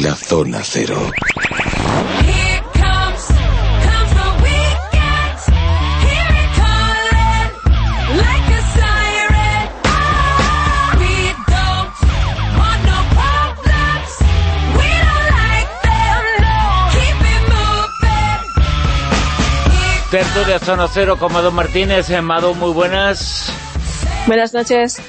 La Zona Cero. de Zona Cero con Mado Martínez. Eh, Mado, muy buenas. Buenas noches.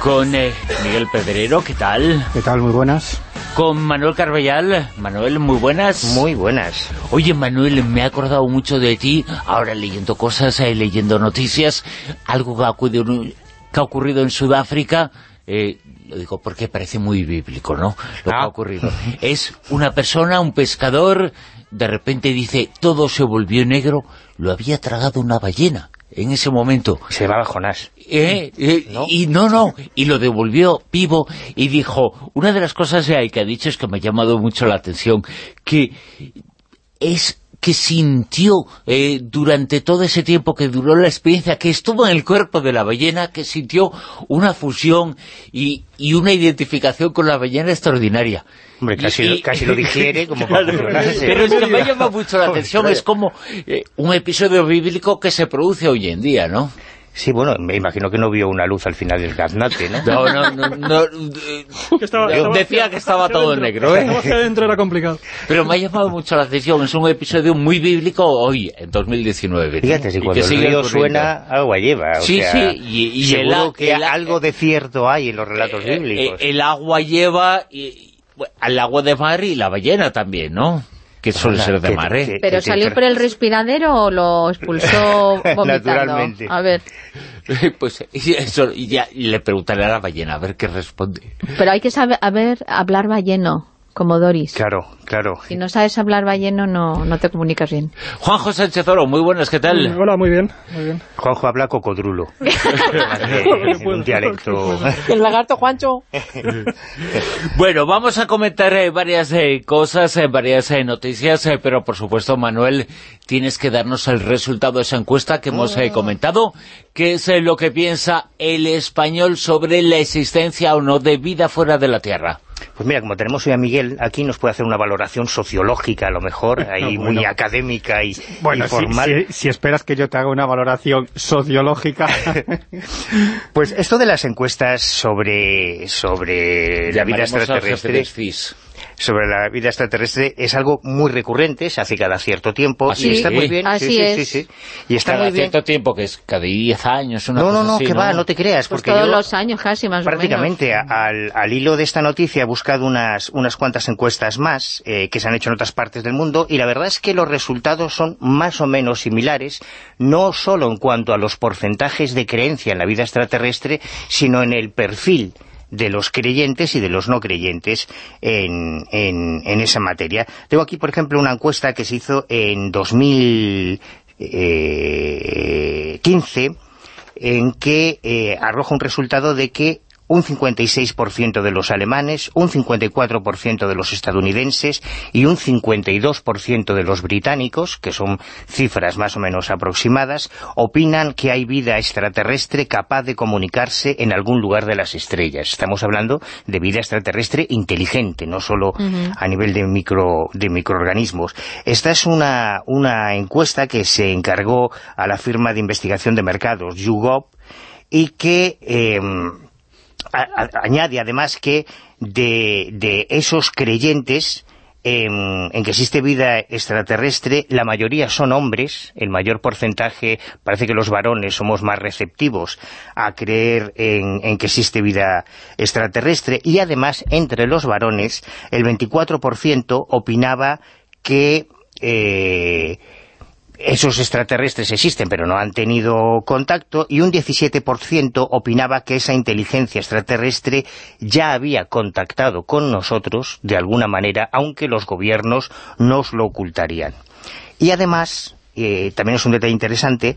Con eh, Miguel Pedrero, ¿qué tal? ¿Qué tal? Muy buenas. Con Manuel Carbellal. Manuel, muy buenas. Muy buenas. Oye, Manuel, me he acordado mucho de ti, ahora leyendo cosas, eh, leyendo noticias, algo que ha ocurrido, que ha ocurrido en Sudáfrica, lo digo porque parece muy bíblico, ¿no? Lo que ha ah. ocurrido. Es una persona, un pescador, de repente dice, todo se volvió negro, lo había tragado una ballena en ese momento. Se llamaba Jonás. Eh, eh, y no, no, y lo devolvió vivo y dijo, una de las cosas que ha dicho es que me ha llamado mucho la atención, que es que sintió eh, durante todo ese tiempo que duró la experiencia, que estuvo en el cuerpo de la ballena, que sintió una fusión y, y una identificación con la ballena extraordinaria. Hombre, casi, casi lo digiere como para Pero es que me llama mucho la atención, es como eh, un episodio bíblico que se produce hoy en día, ¿no? Sí, bueno, me imagino que no vio una luz al final del gaznate, ¿no? No, no, no, decía que estaba todo en negro, ¿eh? Hacia adentro era complicado. Pero me ha llamado mucho la atención, es un episodio muy bíblico hoy, en 2019. Fíjate, si cuando el río suena, agua lleva. sí, sí, y, seguro que algo de cierto hay en los relatos eh, bíblicos. Eh, el agua lleva y, al agua de mar y la ballena también, ¿no? que suele ser de mar, ¿eh? ¿Pero salió por el respiradero o lo expulsó vomitando? Naturalmente. A ver. pues eso, y ya le preguntaré a la ballena, a ver qué responde. Pero hay que saber, a ver, hablar balleno como Doris. Claro, claro. Si no sabes hablar balleno, no, no te comunicas bien. Juanjo Sánchez Oro, muy buenas, ¿qué tal? hola, muy bien, muy bien. Juanjo habla cocodrulo. un dialecto. El lagarto Juancho. bueno, vamos a comentar eh, varias eh, cosas, eh, varias noticias, pero por supuesto, Manuel, tienes que darnos el resultado de esa encuesta que hemos comentado, que es lo que piensa el español sobre la existencia o no de vida fuera de la Tierra. Pues mira, como tenemos hoy a Miguel, aquí nos puede hacer una valoración sociológica, a lo mejor, ahí muy académica y, bueno, formal. Si, esperas que yo te haga una valoración sociológica... pues esto de las encuestas sobre, sobre la vida extraterrestre sobre la vida extraterrestre es algo muy recurrente, se hace cada cierto tiempo y está muy bien. Así es. Y está cada muy cierto tiempo, que es cada 10 años, una No, no, no, que va, no te creas. Pues porque todos los años casi, más Prácticamente, o menos. Al, al, hilo de esta noticia he buscado unas, unas cuantas encuestas más eh, que se han hecho en otras partes del mundo y la verdad es que los resultados son más o menos similares, no solo en cuanto a los porcentajes de creencia en la vida extraterrestre, sino en el perfil de los creyentes y de los no creyentes en, en, esa materia. Tengo aquí, por ejemplo, una encuesta que se hizo en 2015 en que eh, arroja un resultado de que un 56% de los alemanes, un 54% de los estadounidenses y un 52% de los británicos, que son cifras más o menos aproximadas, opinan que hay vida extraterrestre capaz de comunicarse en algún lugar de las estrellas. Estamos hablando de vida extraterrestre inteligente, no solo a nivel de, micro, de microorganismos. Esta es una, una encuesta que se encargó a la firma de investigación de mercados, YouGov, y que... Em, añade además que de, esos creyentes en, que existe vida extraterrestre, la mayoría son hombres, el mayor porcentaje, parece que los varones somos más receptivos a creer en, que existe vida extraterrestre, y además, entre los varones, el 24% opinaba que... Eh, esos extraterrestres existen pero no han tenido contacto y un 17% opinaba que esa inteligencia extraterrestre ya había contactado con nosotros de alguna manera, aunque los gobiernos nos lo ocultarían. Y además, eh, también es un detalle interesante,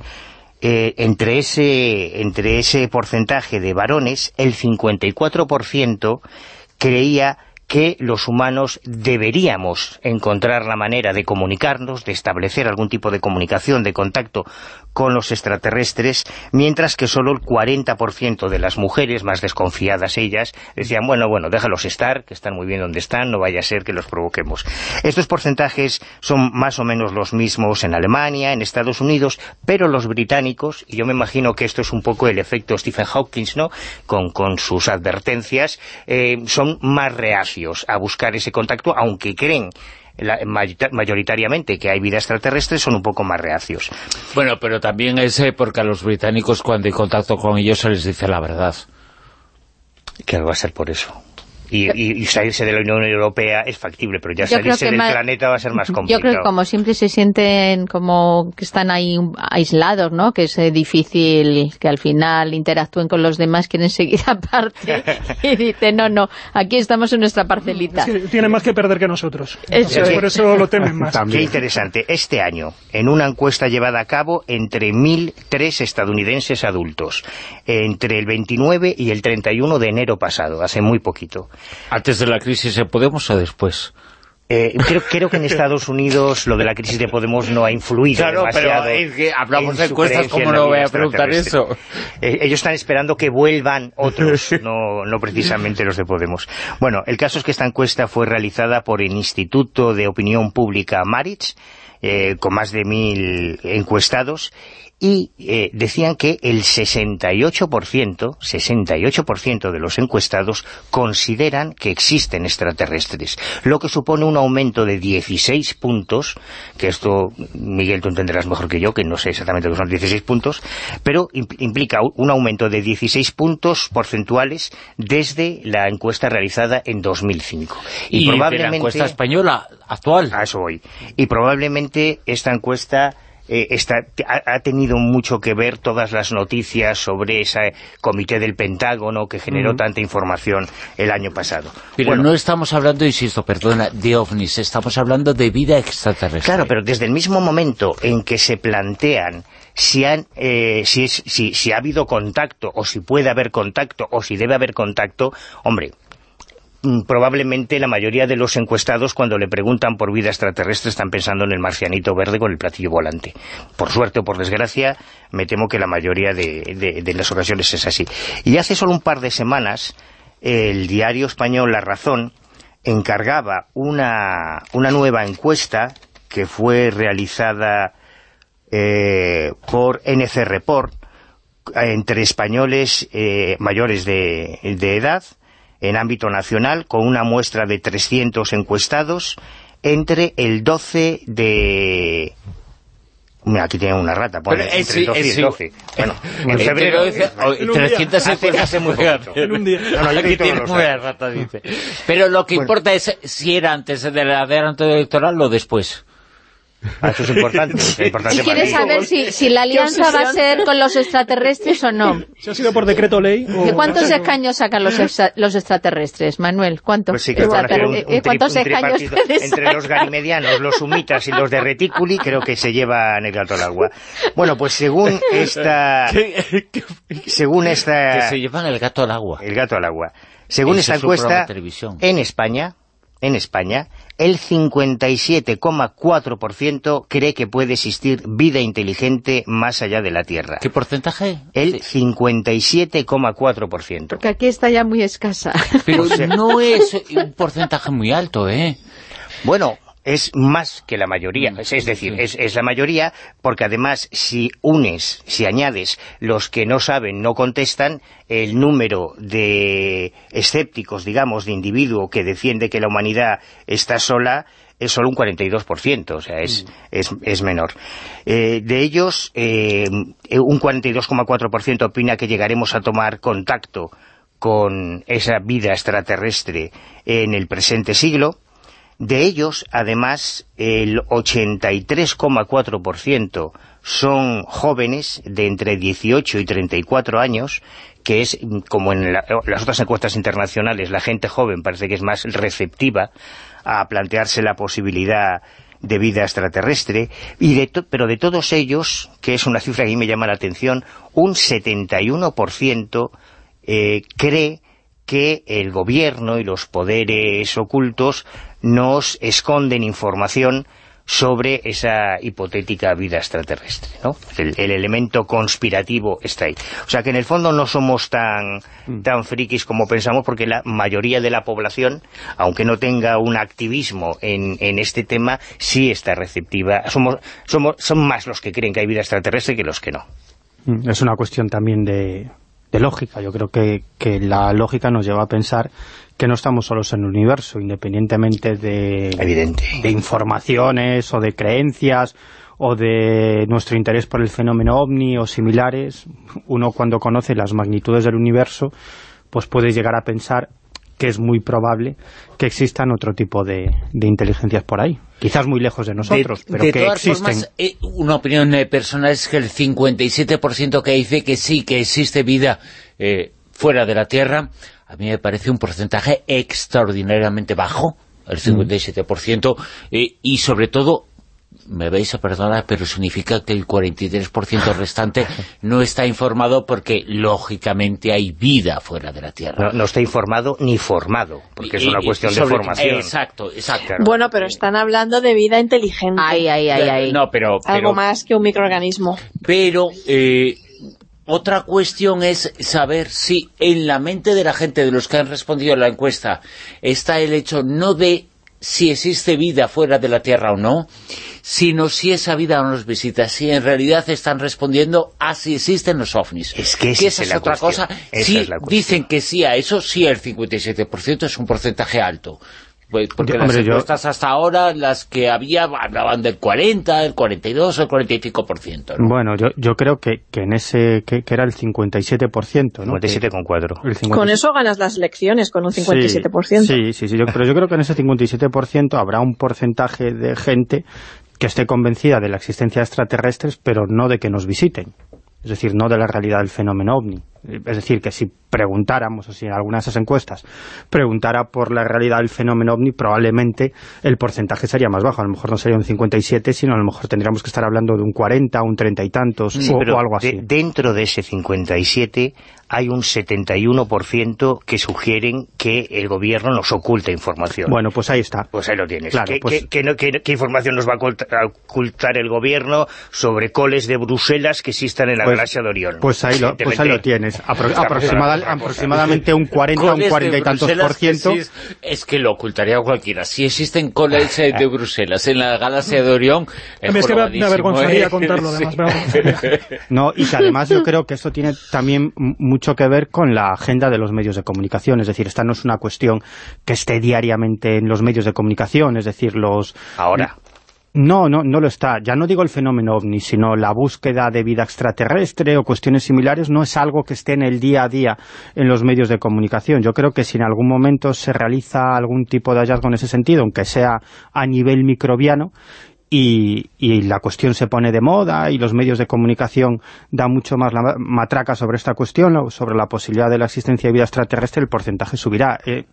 eh, entre, ese, entre ese porcentaje de varones, el 54% creía que los humanos deberíamos encontrar la manera de comunicarnos, de establecer algún tipo de comunicación, de contacto con los extraterrestres, mientras que solo el 40% de las mujeres, más desconfiadas ellas, decían, bueno, bueno, déjalos estar, que están muy bien donde están, no vaya a ser que los provoquemos. Estos porcentajes son más o menos los mismos en Alemania, en Estados Unidos, pero los británicos, y yo me imagino que esto es un poco el efecto Stephen Hawking, ¿no?, con, sus advertencias, eh, son más reacios a buscar ese contacto, aunque creen mayoritariamente que hay vida extraterrestre son un poco más reacios. Bueno, pero también es eh, porque a los británicos cuando hay contacto con ellos se les dice la verdad. Que va a ser por eso y, salirse de la Unión Europea es factible, pero ya salirse del planeta va a ser más complicado. Yo creo que como siempre se sienten como que están ahí aislados, ¿no? Que es eh, difícil que al final interactúen con los demás, quieren seguir aparte y dicen, no, no, aquí estamos en nuestra parcelita. tienen más que perder que nosotros. Por eso lo temen más. Qué interesante. Este año, en una encuesta llevada a cabo entre 1.003 estadounidenses adultos, entre el 29 y el 31 de enero pasado, hace muy poquito, ¿Antes de la crisis de Podemos o después? Eh, creo, que en Estados Unidos lo de la crisis de Podemos no ha influido claro, demasiado pero es que hablamos de encuestas, ¿cómo no voy a preguntar eso? Eh, ellos están esperando que vuelvan otros, no, no precisamente los de Podemos. Bueno, el caso es que esta encuesta fue realizada por el Instituto de Opinión Pública Maritz, eh, con más de mil encuestados, y eh, decían que el 68%, 68% de los encuestados consideran que existen extraterrestres, lo que supone un aumento de 16 puntos, que esto, Miguel, tú entenderás mejor que yo, que no sé exactamente lo que son 16 puntos, pero implica un aumento de 16 puntos porcentuales desde la encuesta realizada en 2005. Y, probablemente, la encuesta española actual. A eso voy. Y probablemente esta encuesta eh, ha, tenido mucho que ver todas las noticias sobre ese comité del Pentágono que generó tanta información el año pasado. Pero no estamos hablando, insisto, perdona, de ovnis, estamos hablando de vida extraterrestre. Claro, pero desde el mismo momento en que se plantean si, han, eh, si, si ha habido contacto, o si puede haber contacto, o si debe haber contacto, hombre, probablemente la mayoría de los encuestados cuando le preguntan por vida extraterrestre están pensando en el marcianito verde con el platillo volante. Por suerte o por desgracia, me temo que la mayoría de, las ocasiones es así. Y hace solo un par de semanas, el diario español La Razón encargaba una, nueva encuesta que fue realizada eh, por NC Report entre españoles eh, mayores de edad en ámbito nacional con una muestra de 300 encuestados entre el 12 de... Mira, aquí tiene una rata, pone entre el 12 y el 12. Bueno, en febrero... 300 encuestas muy En un día. No, no, aquí tiene una rata, dice. Pero lo que importa es si era antes de la adelanto electoral o después. Ah, eso es importante. y quieres saber si, si, la alianza va a ser con los extraterrestres o no. ¿Se ha sido por decreto ley? ¿De cuántos escaños sacan los, los extraterrestres, Manuel? ¿Cuántos, pues sí, que un, ¿cuántos escaños Entre los garimedianos, los sumitas y los de reticuli, creo que se llevan el gato al agua. Bueno, pues según esta... según esta... Que se llevan el gato al agua. El gato al agua. Según esta encuesta, en España, en España, el 57,4% cree que puede existir vida inteligente más allá de la Tierra. ¿Qué porcentaje? El 57,4%. Porque aquí está ya muy escasa. Pero no es un porcentaje muy alto, ¿eh? Bueno, es más que la mayoría, mm, es, decir, es, la mayoría, porque además si unes, si añades los que no saben, no contestan, el número de escépticos, digamos, de individuo que defiende que la humanidad está sola, es solo un 42%, o sea, es, mm. es, menor. Eh, de ellos, eh, un 42,4% opina que llegaremos a tomar contacto con esa vida extraterrestre en el presente siglo, de ellos, además, el 83,4% son jóvenes de entre 18 y 34 años, que es, como en las otras encuestas internacionales, la gente joven parece que es más receptiva a plantearse la posibilidad de vida extraterrestre, y de pero de todos ellos, que es una cifra que a mí me llama la atención, un 71% eh, cree que el gobierno y los poderes ocultos nos esconden información sobre esa hipotética vida extraterrestre, ¿no? El, elemento conspirativo está ahí. O sea que en el fondo no somos tan, mm. tan frikis como pensamos porque la mayoría de la población, aunque no tenga un activismo en, en este tema, sí está receptiva. Somos, somos, son más los que creen que hay vida extraterrestre que los que no. Mm, es una cuestión también de, de lógica. Yo creo que, que la lógica nos lleva a pensar que no estamos solos en el universo, independientemente de, de informaciones o de creencias o de nuestro interés por el fenómeno ovni o similares, uno cuando conoce las magnitudes del universo, pues puede llegar a pensar que es muy probable que existan otro tipo de, inteligencias por ahí. Quizás muy lejos de nosotros, pero que todas existen. Formas, eh, una opinión eh, personal es que el 57% que dice que sí, que existe vida eh, fuera de la Tierra, a mí me parece un porcentaje extraordinariamente bajo, el 57%, eh, y sobre todo, me vais a perdonar, pero significa que el 43% restante no está informado porque, lógicamente, hay vida fuera de la Tierra. No, está informado ni formado, porque es una cuestión de formación. Exacto, exacto. Bueno, pero están hablando de vida inteligente. Ay, ay, ay, No, pero, Algo más que un microorganismo. Pero... Eh, otra cuestión es saber si en la mente de la gente, de los que han respondido a la encuesta, está el hecho no de si existe vida fuera de la Tierra o no, sino si esa vida nos visita, si en realidad están respondiendo a si existen los ovnis. Es que, esa, es, otra cosa. Si dicen que sí a eso, sí el 57% es un porcentaje alto. Pues porque las encuestas hasta ahora, las que había, hablaban del 40, el 42 o el 45%. ¿no? Bueno, yo, yo creo que, que en ese, que, era el 57%, ¿no? 57,4. Con eso ganas las elecciones, con un 57%. Sí, sí, sí, pero yo creo que en ese 57% habrá un porcentaje de gente que esté convencida de la existencia de extraterrestres, pero no de que nos visiten. Es decir, no de la realidad del fenómeno OVNI. Es decir, que si preguntáramos, o si en algunas de esas encuestas preguntara por la realidad del fenómeno OVNI, probablemente el porcentaje sería más bajo. A lo mejor no sería un 57, sino a lo mejor tendríamos que estar hablando de un 40, un 30 y tantos, o, algo así. dentro de ese 57 hay un 71% que sugieren que el gobierno nos oculta información. Bueno, pues ahí está. Pues ahí lo tienes. Pues ¿Qué, información nos va a ocultar el gobierno sobre coles de Bruselas que existan en la pues, galaxia de Orión? Pues ahí lo, pues ahí lo tienes. Aproximadamente un 40, un 40 y tantos por ciento. Es que lo ocultaría cualquiera. Si existen coles de Bruselas en la galaxia de Orión, es, que me, avergonzaría ¿eh? contarlo, además. no, y que además yo creo que esto tiene también mucho que ver con la agenda de los medios de comunicación, es decir, esta no es una cuestión que esté diariamente en los medios de comunicación, es decir, los... Ahora. No, no, no lo está. Ya no digo el fenómeno ovni, sino la búsqueda de vida extraterrestre o cuestiones similares no es algo que esté en el día a día en los medios de comunicación. Yo creo que si en algún momento se realiza algún tipo de hallazgo en ese sentido, aunque sea a nivel microbiano, y, la cuestión se pone de moda y los medios de comunicación dan mucho más la matraca sobre esta cuestión, sobre la posibilidad de la existencia de vida extraterrestre, el porcentaje subirá. Eh,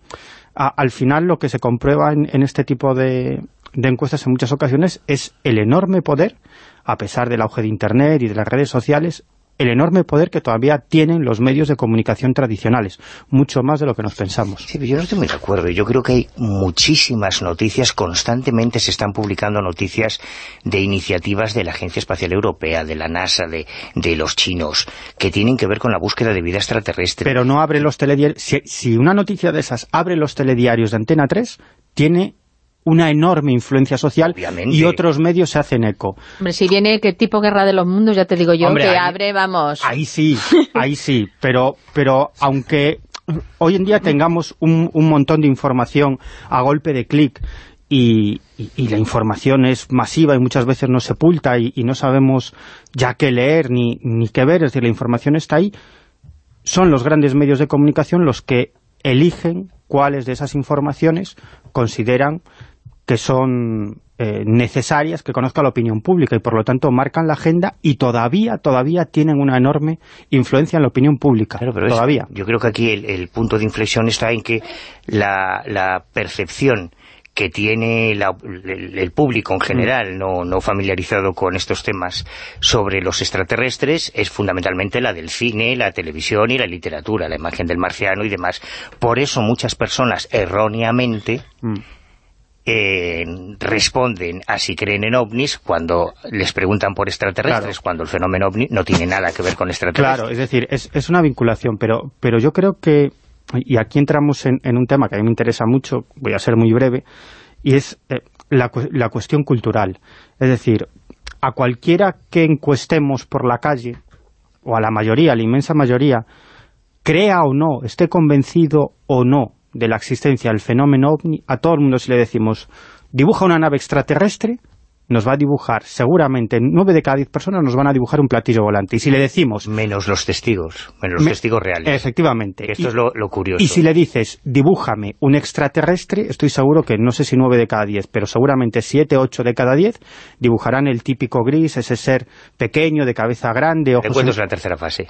al final lo que se comprueba en, este tipo de, de encuestas en muchas ocasiones es el enorme poder, a pesar del auge de Internet y de las redes sociales, el enorme poder que todavía tienen los medios de comunicación tradicionales, mucho más de lo que nos pensamos. Sí, pero yo no estoy muy de acuerdo. Yo creo que hay muchísimas noticias, constantemente se están publicando noticias de iniciativas de la Agencia Espacial Europea, de la NASA, de, de los chinos, que tienen que ver con la búsqueda de vida extraterrestre. Pero no abre los telediarios... Si, si una noticia de esas abre los telediarios de Antena 3, tiene una enorme influencia social y otros medios se hacen eco. Hombre, si viene qué tipo Guerra de los Mundos, ya te digo yo, que abre, vamos... Ahí sí, ahí sí, pero, pero aunque hoy en día tengamos un, un montón de información a golpe de clic y, la información es masiva y muchas veces no sepulta y, y no sabemos ya qué leer ni, ni qué ver, es decir, la información está ahí, son los grandes medios de comunicación los que eligen cuáles de esas informaciones consideran que son eh, necesarias que conozca la opinión pública y por lo tanto marcan la agenda y todavía todavía tienen una enorme influencia en la opinión pública. pero todavía. yo creo que aquí el, punto de inflexión está en que la, la percepción que tiene el, público en general, no, no familiarizado con estos temas, sobre los extraterrestres, es fundamentalmente la del cine, la televisión y la literatura, la imagen del marciano y demás. Por eso muchas personas, erróneamente... Mm. Eh, responden a si creen en ovnis cuando les preguntan por extraterrestres, cuando el fenómeno ovni no tiene nada que ver con extraterrestres. Claro, es decir, es, es una vinculación, pero, pero yo creo que, y aquí entramos en, un tema que a mí me interesa mucho, voy a ser muy breve, y es eh, la, la cuestión cultural. Es decir, a cualquiera que encuestemos por la calle, o a la mayoría, a la inmensa mayoría, crea o no, esté convencido o no de la existencia del fenómeno OVNI, a todo el mundo si le decimos, dibuja una nave extraterrestre, nos va a dibujar, seguramente nueve de cada diez personas nos van a dibujar un platillo volante. Y si le decimos... Menos los testigos, menos los testigos reales. Efectivamente. Esto es lo, curioso. Y si le dices, dibújame un extraterrestre, estoy seguro que, no sé si nueve de cada diez, pero seguramente siete, ocho de cada diez dibujarán el típico gris, ese ser pequeño, de cabeza grande, ojos... es la tercera fase.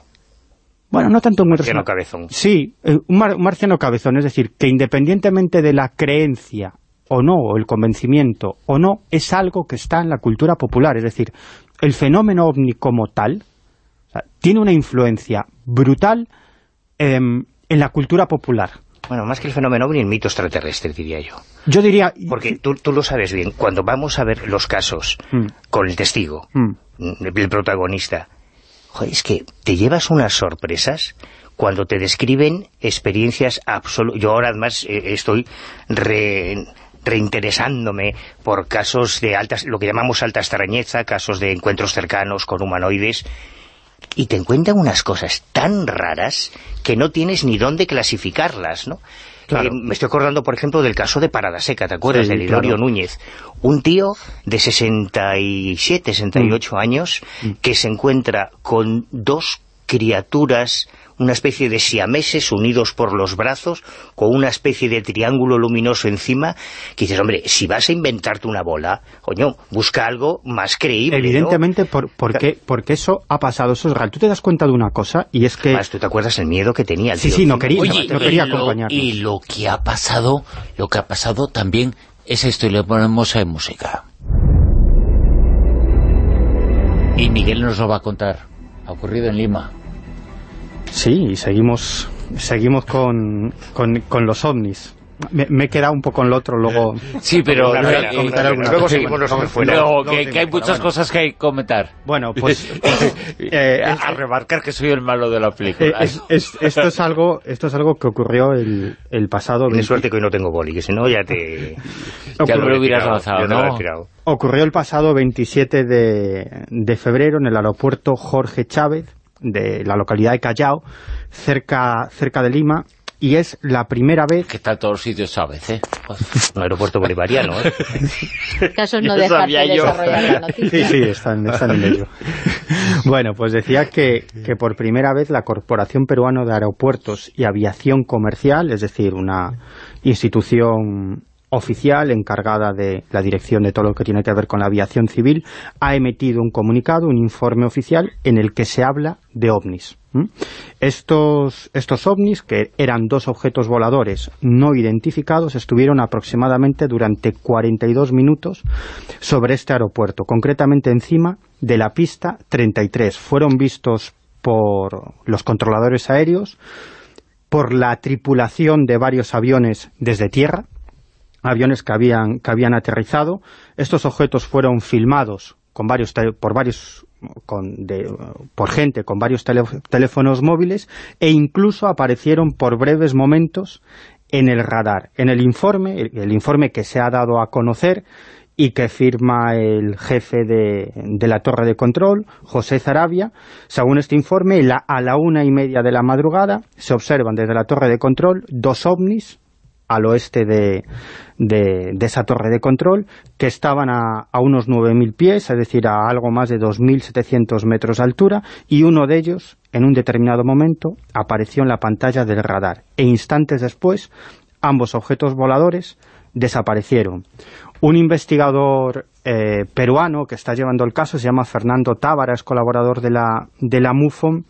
Bueno, no tanto un marciano cabezón. Sí, eh, un, marciano cabezón, es decir, que independientemente de la creencia o no, o el convencimiento o no, es algo que está en la cultura popular. Es decir, el fenómeno ovni como tal tiene una influencia brutal em, en la cultura popular. Bueno, más que el fenómeno ovni, el mito extraterrestre, diría yo. Yo diría... Porque tú, lo sabes bien, cuando vamos a ver los casos mm. con el testigo, mm. el protagonista, es que te llevas unas sorpresas cuando te describen experiencias absolutas. Yo ahora además eh, estoy reinteresándome por casos de altas, lo que llamamos alta extrañeza, casos de encuentros cercanos con humanoides, y te encuentran unas cosas tan raras que no tienes ni dónde clasificarlas, ¿no? Eh, me estoy acordando, por ejemplo, del caso de Parada Seca, ¿te acuerdas? de Lidorio Núñez. Un tío de 67, 68 mm. años mm. que se encuentra con dos criaturas una especie de siameses unidos por los brazos, con una especie de triángulo luminoso encima, que dices, hombre, si vas a inventarte una bola, coño, busca algo más creíble, Evidentemente, por, porque, porque eso ha pasado, eso es real. Tú te das cuenta de una cosa, y es que... Además, ¿tú te acuerdas el miedo que tenía el Sí, sí, no quería, no, quería y lo que ha pasado, lo que ha pasado también es esto, y le ponemos en música. Y Miguel nos lo va a contar. Ha ocurrido en Lima. Sí, y seguimos, seguimos con, con, los ovnis. Me, he quedado un poco en lo otro, luego... Sí, pero luego seguimos los Luego, que, hay muchas cosas que hay que comentar. Bueno, pues... eh, a remarcar que soy el malo de la película. Eh, esto, es algo, esto es algo que ocurrió el, el pasado... Tienes suerte que hoy no tengo boli, que si no ya te... ya lo hubieras avanzado, ¿no? Ocurrió el pasado 27 de, de febrero en el aeropuerto Jorge Chávez, de la localidad de Callao, cerca, cerca de Lima, y es la primera vez... Que está en todos los sitios, ¿sabes? ¿eh? Un aeropuerto bolivariano, ¿eh? Caso no dejarte desarrollar la noticia. Sí, sí, están, están en ello. Bueno, pues decía que, que por primera vez la Corporación Peruana de Aeropuertos y Aviación Comercial, es decir, una institución oficial encargada de la dirección de todo lo que tiene que ver con la aviación civil, ha emitido un comunicado, un informe oficial, en el que se habla de ovnis. Estos, estos ovnis, que eran dos objetos voladores no identificados, estuvieron aproximadamente durante 42 minutos sobre este aeropuerto, concretamente encima de la pista 33. Fueron vistos por los controladores aéreos, por la tripulación de varios aviones desde tierra, aviones que habían, que habían aterrizado. Estos objetos fueron filmados con varios por varios con, de, por gente con varios teléfonos móviles e incluso aparecieron por breves momentos en el radar. En el informe, el, informe que se ha dado a conocer y que firma el jefe de, de, la torre de control, José Zarabia. Según este informe, a la una y media de la madrugada se observan desde la torre de control dos ovnis al oeste de, de, esa torre de control, que estaban a, a unos 9.000 pies, es decir, a algo más de 2.700 metros de altura, y uno de ellos, en un determinado momento, apareció en la pantalla del radar, e instantes después, ambos objetos voladores desaparecieron. Un investigador eh, peruano que está llevando el caso, se llama Fernando Tábara, es colaborador de la, de la MUFON,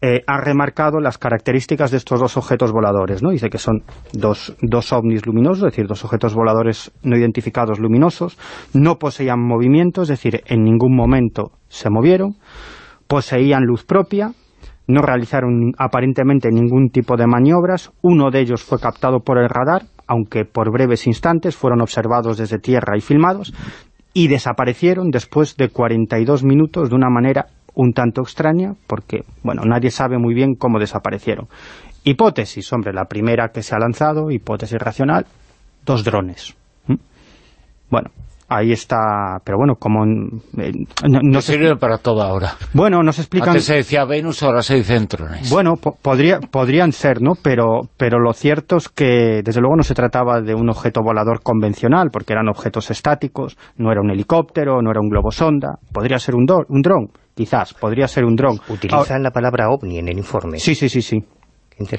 eh, ha remarcado las características de estos dos objetos voladores, ¿no? Dice que son dos, dos ovnis luminosos, es decir, dos objetos voladores no identificados luminosos, no poseían movimiento, es decir, en ningún momento se movieron, poseían luz propia, no realizaron aparentemente ningún tipo de maniobras, uno de ellos fue captado por el radar, aunque por breves instantes fueron observados desde tierra y filmados, y desaparecieron después de 42 minutos de una manera un tanto extraña, porque, bueno, nadie sabe muy bien cómo desaparecieron. Hipótesis, hombre, la primera que se ha lanzado, hipótesis racional, dos drones. ¿Mm? Bueno, ahí está, pero bueno, como... Eh, no, sirve para todo ahora. Bueno, nos explican... Antes se decía Venus, ahora se dicen drones. Bueno, podría, podrían ser, ¿no? Pero, pero lo cierto es que, desde luego, no se trataba de un objeto volador convencional, porque eran objetos estáticos, no era un helicóptero, no era un globo sonda, podría ser un, un dron, quizás, podría ser un dron. Utilizan la palabra ovni en el informe. Sí, sí, sí, sí.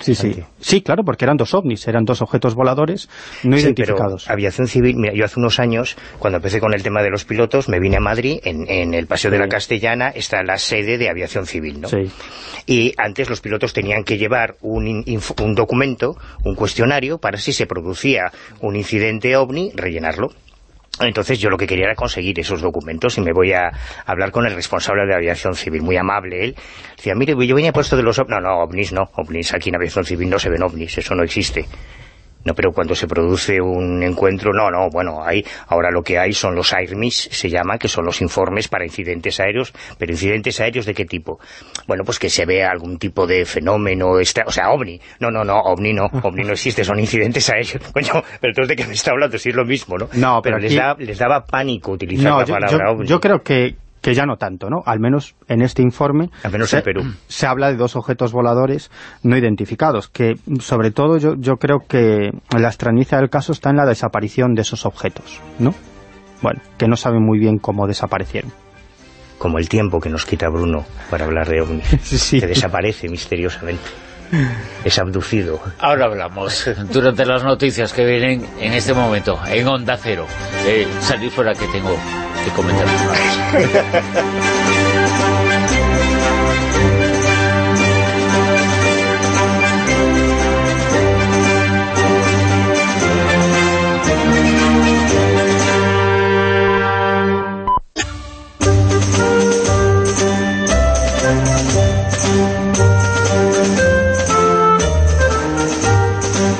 Sí, sí. sí, claro, porque eran dos ovnis, eran dos objetos voladores no identificados. aviación civil, mira, yo hace unos años, cuando empecé con el tema de los pilotos, me vine a Madrid, en, el Paseo de la Castellana está la sede de aviación civil, ¿no? Sí. Y antes los pilotos tenían que llevar un, un documento, un cuestionario, para si se producía un incidente ovni, rellenarlo. Entonces yo lo que quería era conseguir esos documentos y me voy a hablar con el responsable de aviación civil, muy amable él. Decía, mire, yo venía puesto de los... No, no, ovnis no, ovnis aquí en aviación civil no se ven ovnis, eso no existe. No, pero cuando se produce un encuentro, no, no, bueno, hay, ahora lo que hay son los AIRMIS, se llama, que son los informes para incidentes aéreos, pero incidentes aéreos ¿de qué tipo? Bueno, pues que se vea algún tipo de fenómeno, o sea, OVNI, no, no, no, OVNI no, OVNI no existe, son incidentes aéreos, coño, pero entonces de qué me está hablando, si es lo mismo, ¿no? No, pero, les, les, daba pánico utilizar la palabra OVNI. Yo creo que que ya no tanto, ¿no? Al menos en este informe Al menos en Perú. se habla de dos objetos voladores no identificados, que sobre todo yo, yo creo que la extrañeza del caso está en la desaparición de esos objetos, ¿no? Bueno, que no saben muy bien cómo desaparecieron. Como el tiempo que nos quita Bruno para hablar de ovnis, que desaparece misteriosamente. Es abducido. Ahora hablamos, durante las noticias que vienen en este momento, en Onda Cero. Eh, salir fuera que tengo que comentar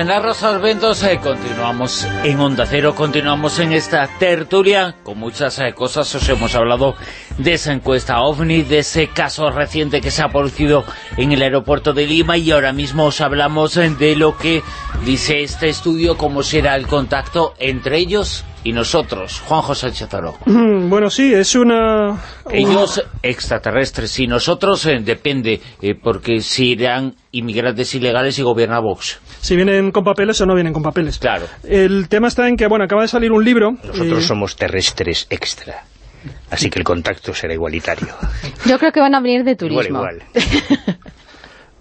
En la Rosa Ventos, eh, continuamos en Onda Cero, continuamos en esta tertulia, con muchas eh, cosas, os hemos hablado de esa encuesta OVNI, de ese caso reciente que se ha producido en el aeropuerto de Lima, y ahora mismo os hablamos eh, de lo que dice este estudio, cómo será el contacto entre ellos y nosotros, Juan José Chataro. Mm, bueno, sí, es una... Ellos extraterrestres y nosotros depende, porque si irán inmigrantes ilegales y gobierna Vox si vienen con papeles o no vienen con papeles. Claro. El tema está en que, bueno, acaba de salir un libro... Nosotros somos terrestres extra, así que el contacto será igualitario. Yo creo que van a venir de turismo. Igual, igual.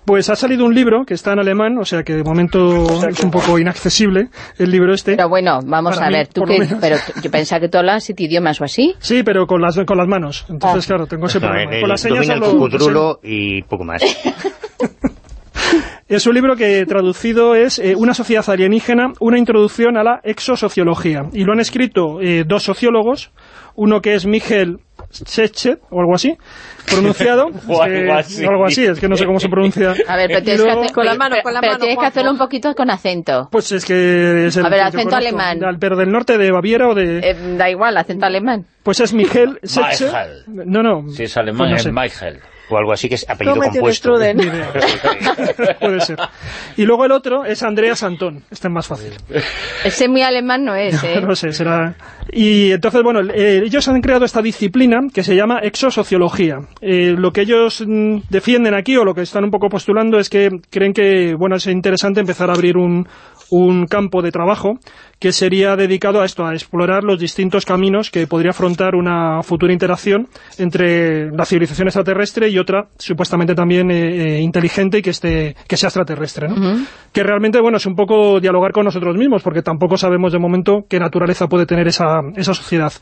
Pues ha salido un libro que está en alemán, o sea que de momento es un poco inaccesible el libro este. Pero bueno, vamos a ver, tú que, pero yo pensaba que tú hablas siete idiomas o así. Sí, pero con las, con las manos. Entonces, ah. claro, tengo ese problema. con las señas el y poco más. Es un libro que traducido es eh, Una sociedad alienígena, una introducción a la exosociología. Y lo han escrito eh, dos sociólogos, uno que es Miguel Sechet, o algo así, pronunciado. o algo, así. algo así, es que no sé cómo se pronuncia. A ver, pero tienes, que, hacer, con la mano, con la pero tienes que hacerlo un poquito con acento. Pues es que... Es el a ver, acento alemán. Pero del norte de Baviera o de... Eh, da igual, acento alemán. Pues es Miguel Sechet. No, no. Si es alemán, pues es Michael o algo así que es apellido compuesto. Puede ser. Y luego el otro es Andrea Santón, este es más fácil. Ese muy alemán no es, ¿eh? no sé, será Y entonces, bueno, eh, ellos han creado esta disciplina que se llama exosociología. Eh, lo que ellos mm, defienden aquí, o lo que están un poco postulando, es que creen que, bueno, es interesante empezar a abrir un, un campo de trabajo que sería dedicado a esto, a explorar los distintos caminos que podría afrontar una futura interacción entre la civilización extraterrestre y otra supuestamente también eh, eh, inteligente y que esté que sea extraterrestre, ¿no? Que realmente, bueno, es un poco dialogar con nosotros mismos, porque tampoco sabemos de momento qué naturaleza puede tener esa, esa sociedad.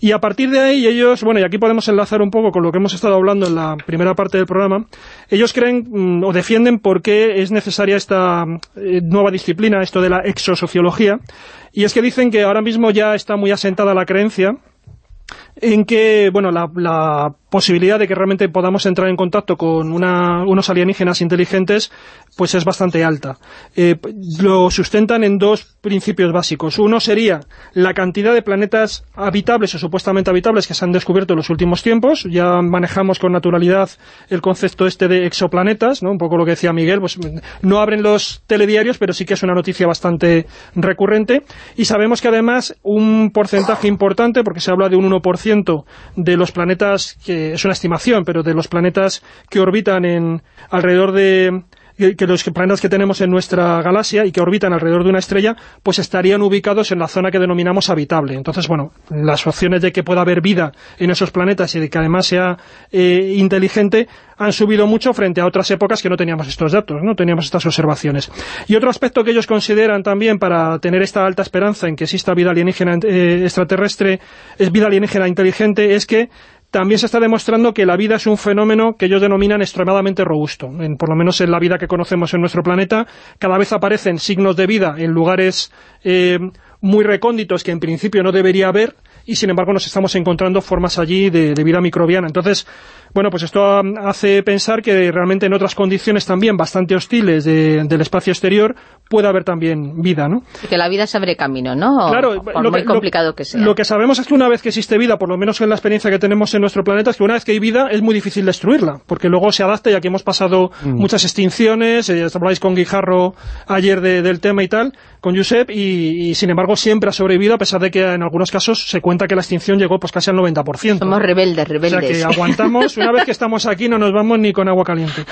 Y a partir de ahí ellos, bueno, y aquí podemos enlazar un poco con lo que hemos estado hablando en la primera parte del programa, ellos creen mm, o defienden por qué es necesaria esta eh, nueva disciplina, de la exosociología, y es que dicen que ahora mismo ya está muy asentada la creencia en que, bueno, la, posibilidad de que realmente podamos entrar en contacto con una, unos alienígenas inteligentes pues es bastante alta. Eh, lo sustentan en dos principios básicos. Uno sería la cantidad de planetas habitables o supuestamente habitables que se han descubierto en los últimos tiempos. Ya manejamos con naturalidad el concepto este de exoplanetas, ¿no? un poco lo que decía Miguel. pues No abren los telediarios, pero sí que es una noticia bastante recurrente. Y sabemos que además un porcentaje importante, porque se habla de un 1% de los planetas que es una estimación, pero de los planetas que orbitan en alrededor de que los planetas que tenemos en nuestra galaxia y que orbitan alrededor de una estrella, pues estarían ubicados en la zona que denominamos habitable. Entonces, bueno, las opciones de que pueda haber vida en esos planetas y de que además sea eh, inteligente han subido mucho frente a otras épocas que no teníamos estos datos, no teníamos estas observaciones. Y otro aspecto que ellos consideran también para tener esta alta esperanza en que exista vida alienígena eh, extraterrestre, es vida alienígena inteligente, es que también se está demostrando que la vida es un fenómeno que ellos denominan extremadamente robusto. En, por lo menos en la vida que conocemos en nuestro planeta, cada vez aparecen signos de vida en lugares eh, muy recónditos que en principio no debería haber, y sin embargo nos estamos encontrando formas allí de, de vida microbiana. Entonces, bueno, pues esto hace pensar que realmente en otras condiciones también bastante hostiles del espacio exterior puede haber también vida, ¿no? Y que la vida se abre camino, ¿no? Claro, por muy complicado que sea. Lo que sabemos es que una vez que existe vida, por lo menos en la experiencia que tenemos en nuestro planeta, es que una vez que hay vida es muy difícil destruirla, porque luego se adapta y aquí hemos pasado mm. muchas extinciones, eh, habláis con Guijarro ayer del tema y tal, con Josep, y, sin embargo siempre ha sobrevivido, a pesar de que en algunos casos se cuenta que la extinción llegó pues casi al 90%. Somos rebeldes, rebeldes. O sea que aguantamos una vez que estamos aquí no nos vamos ni con agua caliente.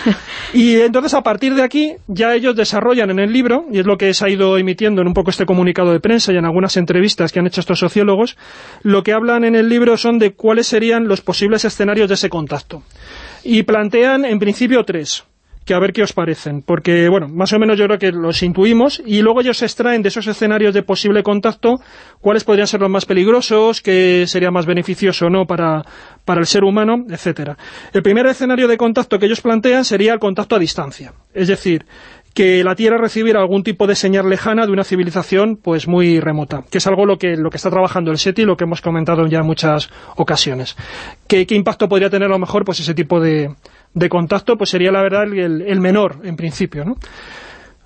Y entonces a partir de aquí ya ellos desarrollan en el libro, y es lo que se ha ido emitiendo en un poco este comunicado de prensa y en algunas entrevistas que han hecho estos sociólogos, lo que hablan en el libro son de cuáles serían los posibles escenarios de ese contacto. Y plantean en principio tres que a ver qué os parecen, porque, bueno, más o menos yo creo que los intuimos, y luego ellos extraen de esos escenarios de posible contacto cuáles podrían ser los más peligrosos, qué sería más beneficioso o no para, para el ser humano, etcétera. El primer escenario de contacto que ellos plantean sería el contacto a distancia, es decir, que la Tierra recibiera algún tipo de señal lejana de una civilización pues muy remota, que es algo lo que, lo que está trabajando el SETI, lo que hemos comentado ya en muchas ocasiones. ¿Qué, qué impacto podría tener a lo mejor pues ese tipo de, de contacto pues sería la verdad el, menor en principio, ¿no?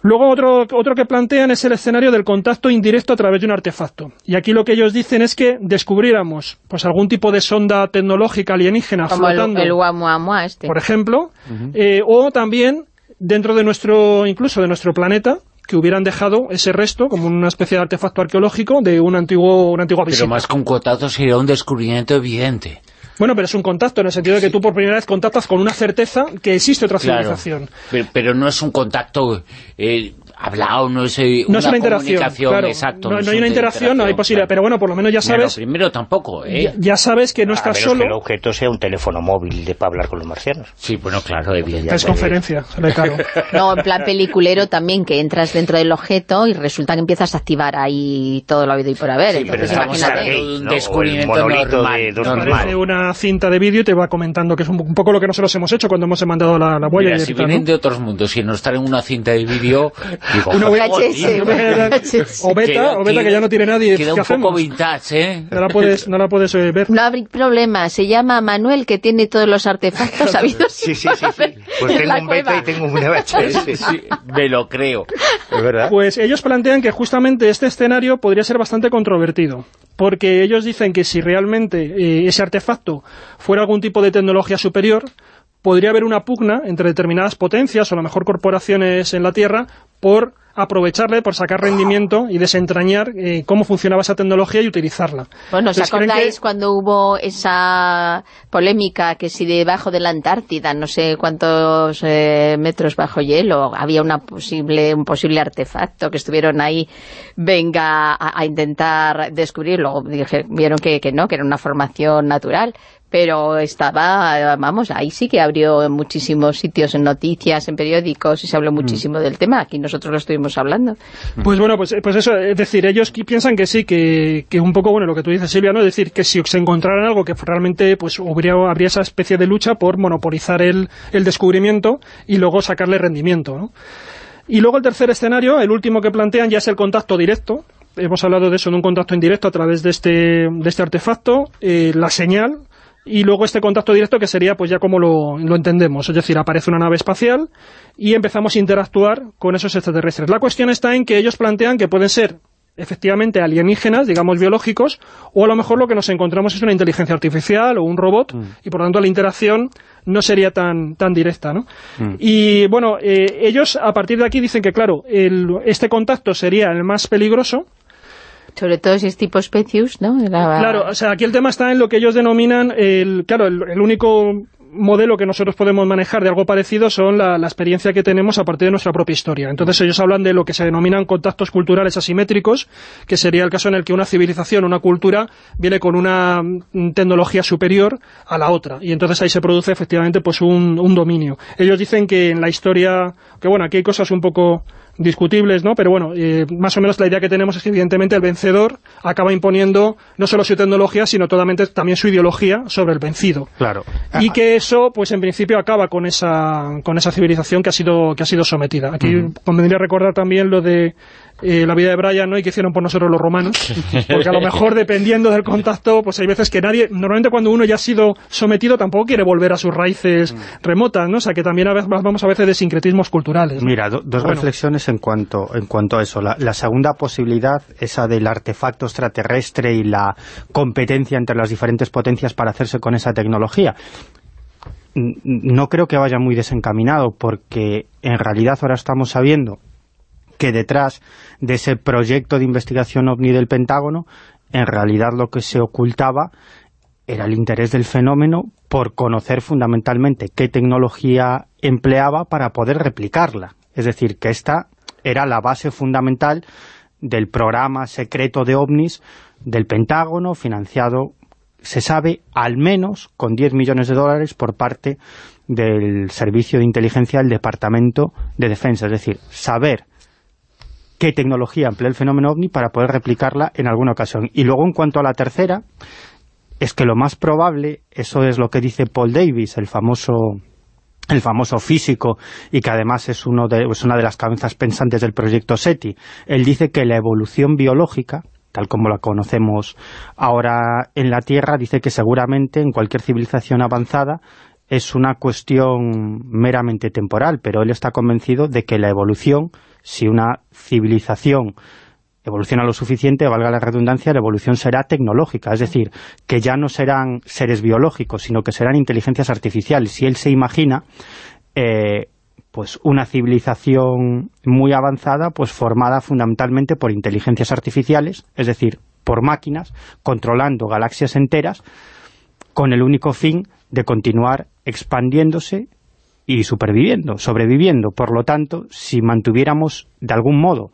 Luego otro, otro que plantean es el escenario del contacto indirecto a través de un artefacto. Y aquí lo que ellos dicen es que descubriéramos pues algún tipo de sonda tecnológica alienígena flotando, el, este. por ejemplo, eh, o también dentro de nuestro, incluso de nuestro planeta, que hubieran dejado ese resto como una especie de artefacto arqueológico de un antiguo, una antigua visita. Pero más con contacto sería un descubrimiento evidente. Bueno, pero es un contacto, en el sentido de que tú por primera vez contactas con una certeza que existe otra civilización. Pero, no es un contacto... Eh, hablado, no es eh, no es una interacción, exacto. No, hay una interacción, no hay posibilidad, pero bueno, por lo menos ya sabes... primero tampoco, ¿eh? Ya, sabes que no estás solo... que el objeto sea un teléfono móvil de para hablar con los marcianos. Sí, bueno, claro, evidentemente. Es conferencia, le cago. No, en plan peliculero también, que entras dentro del objeto y resulta que empiezas a activar ahí todo lo habido y por haber. Sí, pero estamos un descubrimiento normal. De una cinta de vídeo y te va comentando que es un, poco lo que nosotros hemos hecho cuando hemos mandado la, la huella. si vienen de otros mundos y nos traen una cinta de vídeo VHS. o beta, o beta que ya no tiene nadie. Queda un poco vintage, ¿eh? No la puedes, no la puedes eh, ver. No hay problema, se llama Manuel que tiene todos los artefactos sabidos. Sí, sí, sí, Pues tengo un beta y tengo un VHS. Sí, me lo creo. Es verdad. Pues ellos plantean que justamente este escenario podría ser bastante controvertido porque ellos dicen que si realmente eh, ese artefacto fuera algún tipo de tecnología superior, podría haber una pugna entre determinadas potencias o a lo mejor corporaciones en la Tierra por aprovecharle por sacar rendimiento y desentrañar eh, cómo funcionaba esa tecnología y utilizarla. Bueno, ¿os acordáis cuando hubo esa polémica que si debajo de la Antártida, no sé cuántos eh, metros bajo hielo, había una posible un posible artefacto que estuvieron ahí, venga a, intentar descubrirlo, vieron que, que no, que era una formación natural, pero estaba, vamos, ahí sí que abrió muchísimos sitios en noticias, en periódicos, y se habló mm. muchísimo del tema. Aquí nosotros lo estuvimos hablando. Pues bueno, pues, pues eso, es decir, ellos piensan que sí, que, que un poco, bueno, lo que tú dices, Silvia, ¿no? Es decir, que si se encontraran algo que realmente, pues, habría, habría esa especie de lucha por monopolizar el, el descubrimiento y luego sacarle rendimiento, ¿no? Y luego el tercer escenario, el último que plantean, ya es el contacto directo, hemos hablado de eso, de un contacto indirecto a través de este, de este artefacto, eh, la señal, y luego este contacto directo que sería pues ya como lo, entendemos, es decir, aparece una nave espacial y empezamos a interactuar con esos extraterrestres. La cuestión está en que ellos plantean que pueden ser efectivamente alienígenas, digamos biológicos, o a lo mejor lo que nos encontramos es una inteligencia artificial o un robot, mm. y por lo tanto la interacción no sería tan, tan directa, ¿no? Mm. Y bueno, eh, ellos a partir de aquí dicen que claro, este contacto sería el más peligroso, sobre todo si es tipo Specius, ¿no? Claro, o sea, aquí el tema está en lo que ellos denominan, el, claro, el, único modelo que nosotros podemos manejar de algo parecido son la, experiencia que tenemos a partir de nuestra propia historia. Entonces ellos hablan de lo que se denominan contactos culturales asimétricos, que sería el caso en el que una civilización, una cultura, viene con una mm, tecnología superior a la otra. Y entonces ahí se produce efectivamente pues un, un dominio. Ellos dicen que en la historia, que bueno, aquí hay cosas un poco discutibles, ¿no? Pero bueno, eh, más o menos la idea que tenemos es que evidentemente el vencedor acaba imponiendo no solo su tecnología, sino totalmente también su ideología sobre el vencido. Claro. Y que eso, pues en principio acaba con esa, con esa civilización que ha sido, que ha sido sometida. Aquí convendría recordar también lo de eh, la vida de Brian ¿no? y que hicieron por nosotros los romanos, porque a lo mejor dependiendo del contacto, pues hay veces que nadie, normalmente cuando uno ya ha sido sometido tampoco quiere volver a sus raíces mm. remotas, ¿no? o sea que también a veces, vamos a veces de sincretismos culturales. Mira, dos reflexiones en cuanto, en cuanto a eso. La, la segunda posibilidad, esa del artefacto extraterrestre y la competencia entre las diferentes potencias para hacerse con esa tecnología no creo que vaya muy desencaminado, porque en realidad ahora estamos sabiendo que detrás de ese proyecto de investigación OVNI del Pentágono, en realidad lo que se ocultaba era el interés del fenómeno por conocer fundamentalmente qué tecnología empleaba para poder replicarla. Es decir, que esta era la base fundamental del programa secreto de OVNIs del Pentágono, financiado, se sabe, al menos con 10 millones de dólares por parte del Servicio de Inteligencia del Departamento de Defensa. Es decir, saber qué tecnología emplea el fenómeno OVNI para poder replicarla en alguna ocasión. Y luego, en cuanto a la tercera, es que lo más probable, eso es lo que dice Paul Davis, el famoso el famoso físico y que además es, uno de, es una de las cabezas pensantes del proyecto SETI, él dice que la evolución biológica, tal como la conocemos ahora en la Tierra, dice que seguramente en cualquier civilización avanzada es una cuestión meramente temporal, pero él está convencido de que la evolución si una civilización evoluciona lo suficiente, valga la redundancia, la evolución será tecnológica, es decir, que ya no serán seres biológicos, sino que serán inteligencias artificiales. Si él se imagina eh, pues una civilización muy avanzada, pues formada fundamentalmente por inteligencias artificiales, es decir, por máquinas, controlando galaxias enteras, con el único fin de continuar expandiéndose y superviviendo, sobreviviendo. Por lo tanto, si mantuviéramos de algún modo,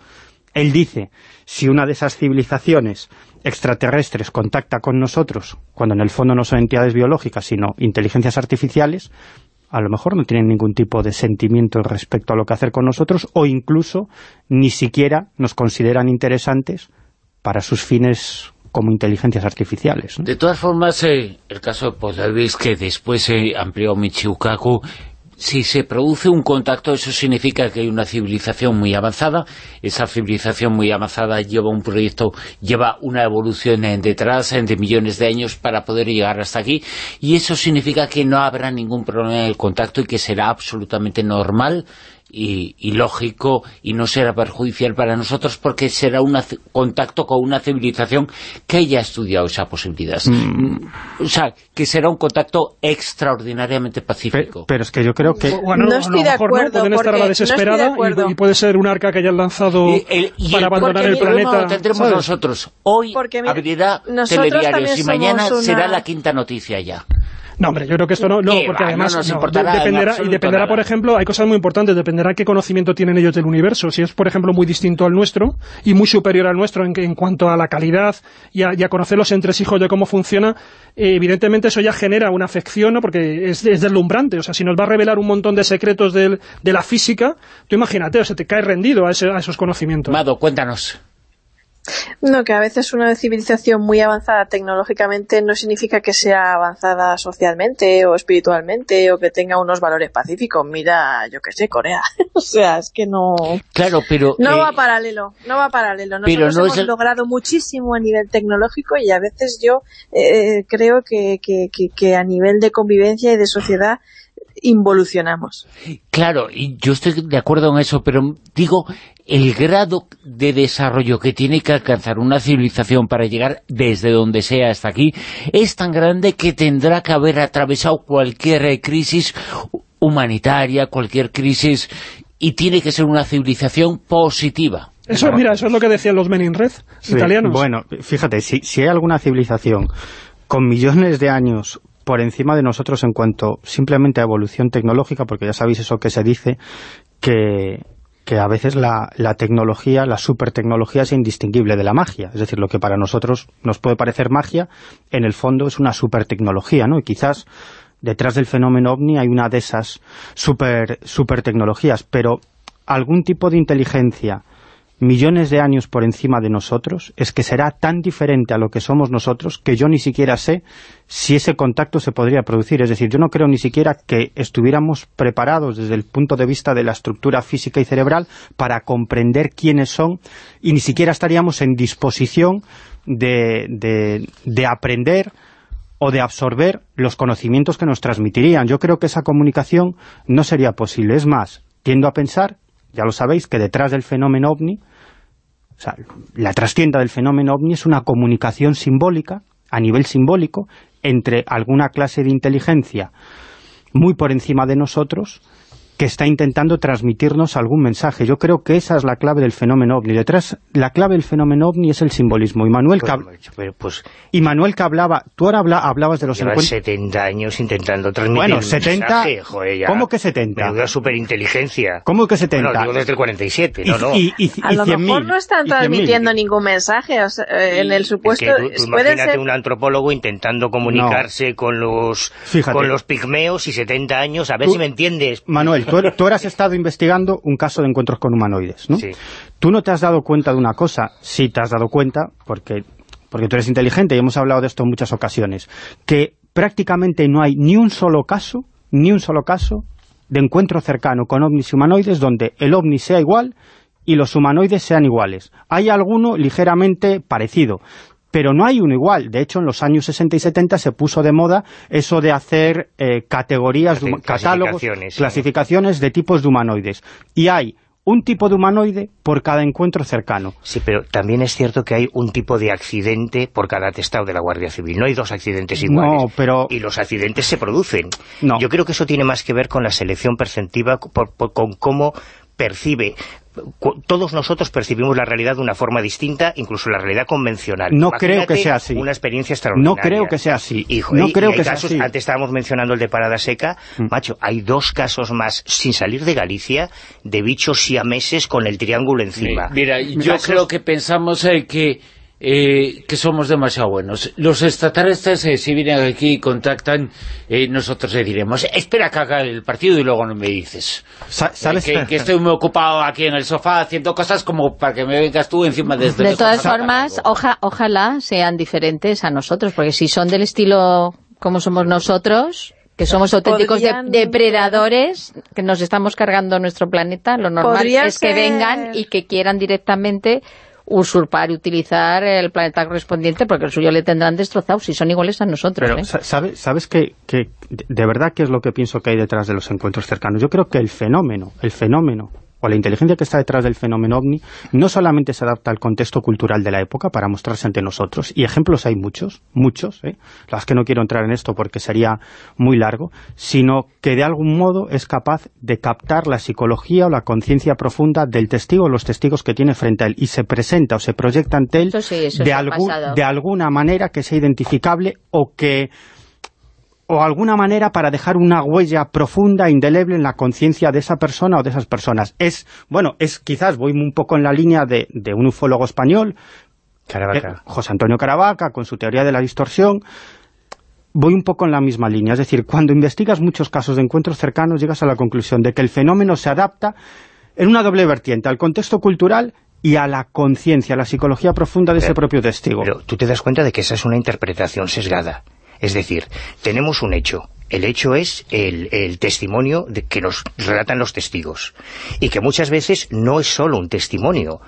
él dice, si una de esas civilizaciones extraterrestres contacta con nosotros, cuando en el fondo no son entidades biológicas, sino inteligencias artificiales, a lo mejor no tienen ningún tipo de sentimiento respecto a lo que hacer con nosotros, o incluso ni siquiera nos consideran interesantes para sus fines como inteligencias artificiales. De todas formas, eh, el caso de Podavis, que después se amplió Michio Kaku, si se produce un contacto, eso significa que hay una civilización muy avanzada, esa civilización muy avanzada lleva un proyecto, lleva una evolución detrás de millones de años para poder llegar hasta aquí, y eso significa que no habrá ningún problema en el contacto y que será absolutamente normal y, y, lógico y no será perjudicial para nosotros porque será un contacto con una civilización que haya estudiado esa posibilidad. Mm. O sea, que será un contacto extraordinariamente pacífico. Pero, es que yo creo que... Bueno, no estoy de acuerdo, no, pueden estar a la desesperada y, puede ser un arca que hayan lanzado para abandonar el planeta. Lo tendremos nosotros. Hoy abrirá telediarios y mañana será la quinta noticia ya. No, hombre, yo creo que esto no, no porque además dependerá, y dependerá, por ejemplo, hay cosas muy importantes, dependerá qué conocimiento tienen ellos del universo. Si es, por ejemplo, muy distinto al nuestro y muy superior al nuestro en, en cuanto a la calidad y a, conocer los entresijos de cómo funciona, eh, evidentemente eso ya genera una afección, ¿no? porque es, deslumbrante. O sea, si nos va a revelar un montón de secretos de la física, tú imagínate, o sea, te caes rendido a, a esos conocimientos. Mado, cuéntanos. No, que a veces una civilización muy avanzada tecnológicamente no significa que sea avanzada socialmente o espiritualmente o que tenga unos valores pacíficos. Mira, yo qué sé, Corea. o sea, es que no... Claro, pero... No va paralelo, no va paralelo. Nosotros hemos logrado muchísimo a nivel tecnológico y a veces yo eh, creo que, que, que a nivel de convivencia y de sociedad involucionamos. Claro, y yo estoy de acuerdo en eso, pero digo, el grado de desarrollo que tiene que alcanzar una civilización para llegar desde donde sea hasta aquí es tan grande que tendrá que haber atravesado cualquier crisis humanitaria, cualquier crisis, y tiene que ser una civilización positiva. Eso, mira, eso es lo que decían los Men in Red italianos. Bueno, fíjate, si, si hay alguna civilización con millones de años por encima de nosotros en cuanto simplemente a evolución tecnológica, porque ya sabéis eso que se dice, que que a veces la, la, tecnología, la supertecnología es indistinguible de la magia. Es decir, lo que para nosotros nos puede parecer magia, en el fondo es una supertecnología, ¿no? Y quizás detrás del fenómeno OVNI hay una de esas super, supertecnologías, pero algún tipo de inteligencia millones de años por encima de nosotros, es que será tan diferente a lo que somos nosotros que yo ni siquiera sé si ese contacto se podría producir. Es decir, yo no creo ni siquiera que estuviéramos preparados desde el punto de vista de la estructura física y cerebral para comprender quiénes son y ni siquiera estaríamos en disposición de, de, de aprender o de absorber los conocimientos que nos transmitirían. Yo creo que esa comunicación no sería posible. Es más, tiendo a pensar, ya lo sabéis, que detrás del fenómeno OVNI o sea, la trastienda del fenómeno OVNI es una comunicación simbólica, a nivel simbólico, entre alguna clase de inteligencia muy por encima de nosotros que está intentando transmitirnos algún mensaje. Yo creo que esa es la clave del fenómeno OVNI. Detrás, la clave del fenómeno OVNI es el simbolismo. Y Manuel, pues, pues, y Manuel que hablaba, tú ahora hablabas de los encuentros... 70 años intentando transmitir bueno, 70, ¿Cómo que 70? Menuda superinteligencia. ¿Cómo que 70? Bueno, digo desde el 47, no, no. Y, a lo mejor no están transmitiendo ningún mensaje, en el supuesto... imagínate un antropólogo intentando comunicarse con los con los pigmeos y 70 años, a ver si me entiendes. Manuel, tú, ahora has estado investigando un caso de encuentros con humanoides, ¿no? Sí. Tú no te has dado cuenta de una cosa, sí te has dado cuenta, porque, porque tú eres inteligente y hemos hablado de esto en muchas ocasiones, que prácticamente no hay ni un solo caso, ni un solo caso de encuentro cercano con ovnis y humanoides donde el ovni sea igual y los humanoides sean iguales. Hay alguno ligeramente parecido, pero no hay uno igual. De hecho, en los años 60 y 70 se puso de moda eso de hacer eh, categorías, catálogos, clasificaciones de tipos de humanoides. Y hay un tipo de humanoide por cada encuentro cercano. Sí, pero también es cierto que hay un tipo de accidente por cada atestado de la Guardia Civil. No hay dos accidentes iguales. No, pero... Y los accidentes se producen. No. Yo creo que eso tiene más que ver con la selección perceptiva, con cómo percibe todos nosotros percibimos la realidad de una forma distinta, incluso la realidad convencional. No creo que sea así. Una experiencia extraordinaria. No creo que sea así. no creo que sea así. Antes estábamos mencionando el de Parada Seca. Mm. Macho, hay dos casos más, sin salir de Galicia, de bichos siameses con el triángulo encima. Mira, yo creo que pensamos eh, que eh, que somos demasiado buenos. Los extraterrestres, eh, si vienen aquí y contactan, eh, nosotros le diremos, espera que haga el partido y luego no me dices. ¿Sabes? Que, estoy muy ocupado aquí en el sofá haciendo cosas como para que me vengas tú encima de este De todas formas, ojalá sean diferentes a nosotros, porque si son del estilo como somos nosotros que somos auténticos depredadores, que nos estamos cargando nuestro planeta, lo normal es que vengan y que quieran directamente usurpar y utilizar el planeta correspondiente porque el suyo le tendrán destrozado si son iguales a nosotros. Pero, ¿sabes, sabes que, que, de verdad qué es lo que pienso que hay detrás de los encuentros cercanos? Yo creo que el fenómeno, el fenómeno o la inteligencia que está detrás del fenómeno ovni no solamente se adapta al contexto cultural de la época para mostrarse ante nosotros, y ejemplos hay muchos, muchos, ¿eh? las que no quiero entrar en esto porque sería muy largo, sino que de algún modo es capaz de captar la psicología o la conciencia profunda del testigo o los testigos que tiene frente a él, y se presenta o se proyecta ante él de, de alguna manera que sea identificable o que o alguna manera para dejar una huella profunda, indeleble en la conciencia de esa persona o de esas personas. Es, bueno, es quizás, voy un poco en la línea de, un ufólogo español, eh, José Antonio Caravaca, con su teoría de la distorsión, voy un poco en la misma línea. Es decir, cuando investigas muchos casos de encuentros cercanos, llegas a la conclusión de que el fenómeno se adapta en una doble vertiente, al contexto cultural y a la conciencia, a la psicología profunda de ese propio testigo. Pero tú te das cuenta de que esa es una interpretación sesgada. Es decir, tenemos un hecho. El hecho es el, testimonio de que nos relatan los testigos. Y que muchas veces no es solo un testimonio.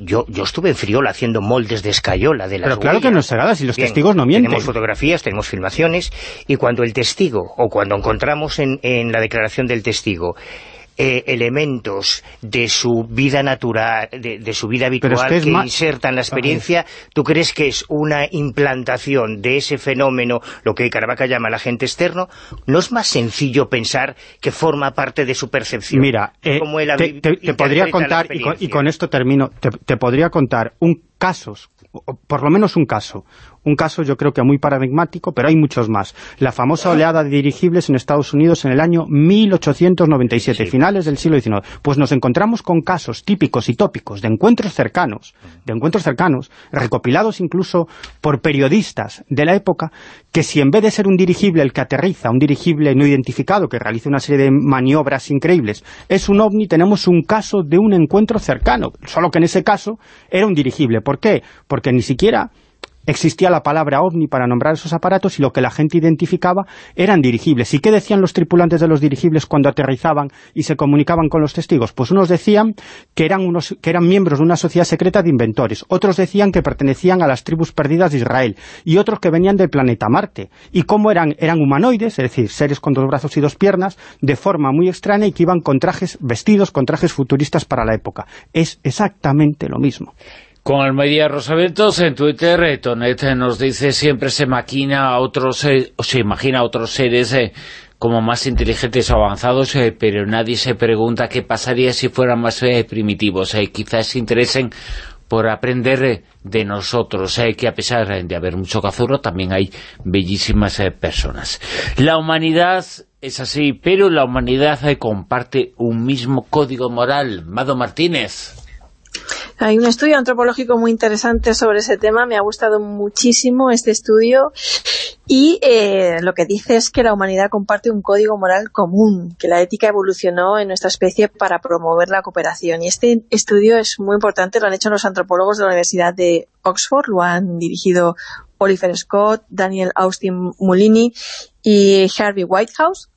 yo, yo estuve en Friola haciendo moldes de escayola de las Pero claro que no será, si los testigos no mienten. Tenemos fotografías, tenemos filmaciones, y cuando el testigo, o cuando encontramos en, en la declaración del testigo, eh, elementos de su vida natural, de, su vida habitual que, insertan la experiencia, ¿tú crees que es una implantación de ese fenómeno, lo que Caravaca llama el agente externo? ¿No es más sencillo pensar que forma parte de su percepción? Mira, eh, te, podría contar, y con, esto termino, te, podría contar un casos, por lo menos un caso, un caso yo creo que muy paradigmático, pero hay muchos más. La famosa oleada de dirigibles en Estados Unidos en el año 1897, finales del siglo XIX. Pues nos encontramos con casos típicos y tópicos de encuentros cercanos, de encuentros cercanos, recopilados incluso por periodistas de la época, que si en vez de ser un dirigible el que aterriza, un dirigible no identificado, que realiza una serie de maniobras increíbles, es un ovni, tenemos un caso de un encuentro cercano, solo que en ese caso era un dirigible. ¿Por qué? Porque ni siquiera existía la palabra ovni para nombrar esos aparatos y lo que la gente identificaba eran dirigibles. ¿Y qué decían los tripulantes de los dirigibles cuando aterrizaban y se comunicaban con los testigos? Pues unos decían que eran, unos, que eran miembros de una sociedad secreta de inventores, otros decían que pertenecían a las tribus perdidas de Israel y otros que venían del planeta Marte. ¿Y cómo eran? Eran humanoides, es decir, seres con dos brazos y dos piernas, de forma muy extraña y que iban con trajes vestidos, con trajes futuristas para la época. Es exactamente lo mismo. Con Almeida Rosaventos en Twitter, eh, Tonet eh, nos dice siempre se maquina a otros, eh, se imagina a otros seres como más inteligentes o avanzados, pero nadie se pregunta qué pasaría si fueran más primitivos. quizás se interesen por aprender de nosotros, que a pesar de haber mucho cazurro, también hay bellísimas personas. La humanidad es así, pero la humanidad comparte un mismo código moral. Mado Martínez. Hay un estudio antropológico muy interesante sobre ese tema, me ha gustado muchísimo este estudio y eh, lo que dice es que la humanidad comparte un código moral común, que la ética evolucionó en nuestra especie para promover la cooperación. Y este estudio es muy importante, lo han hecho los antropólogos de la Universidad de Oxford, lo han dirigido Oliver Scott, Daniel Austin Mulini y Harvey Whitehouse,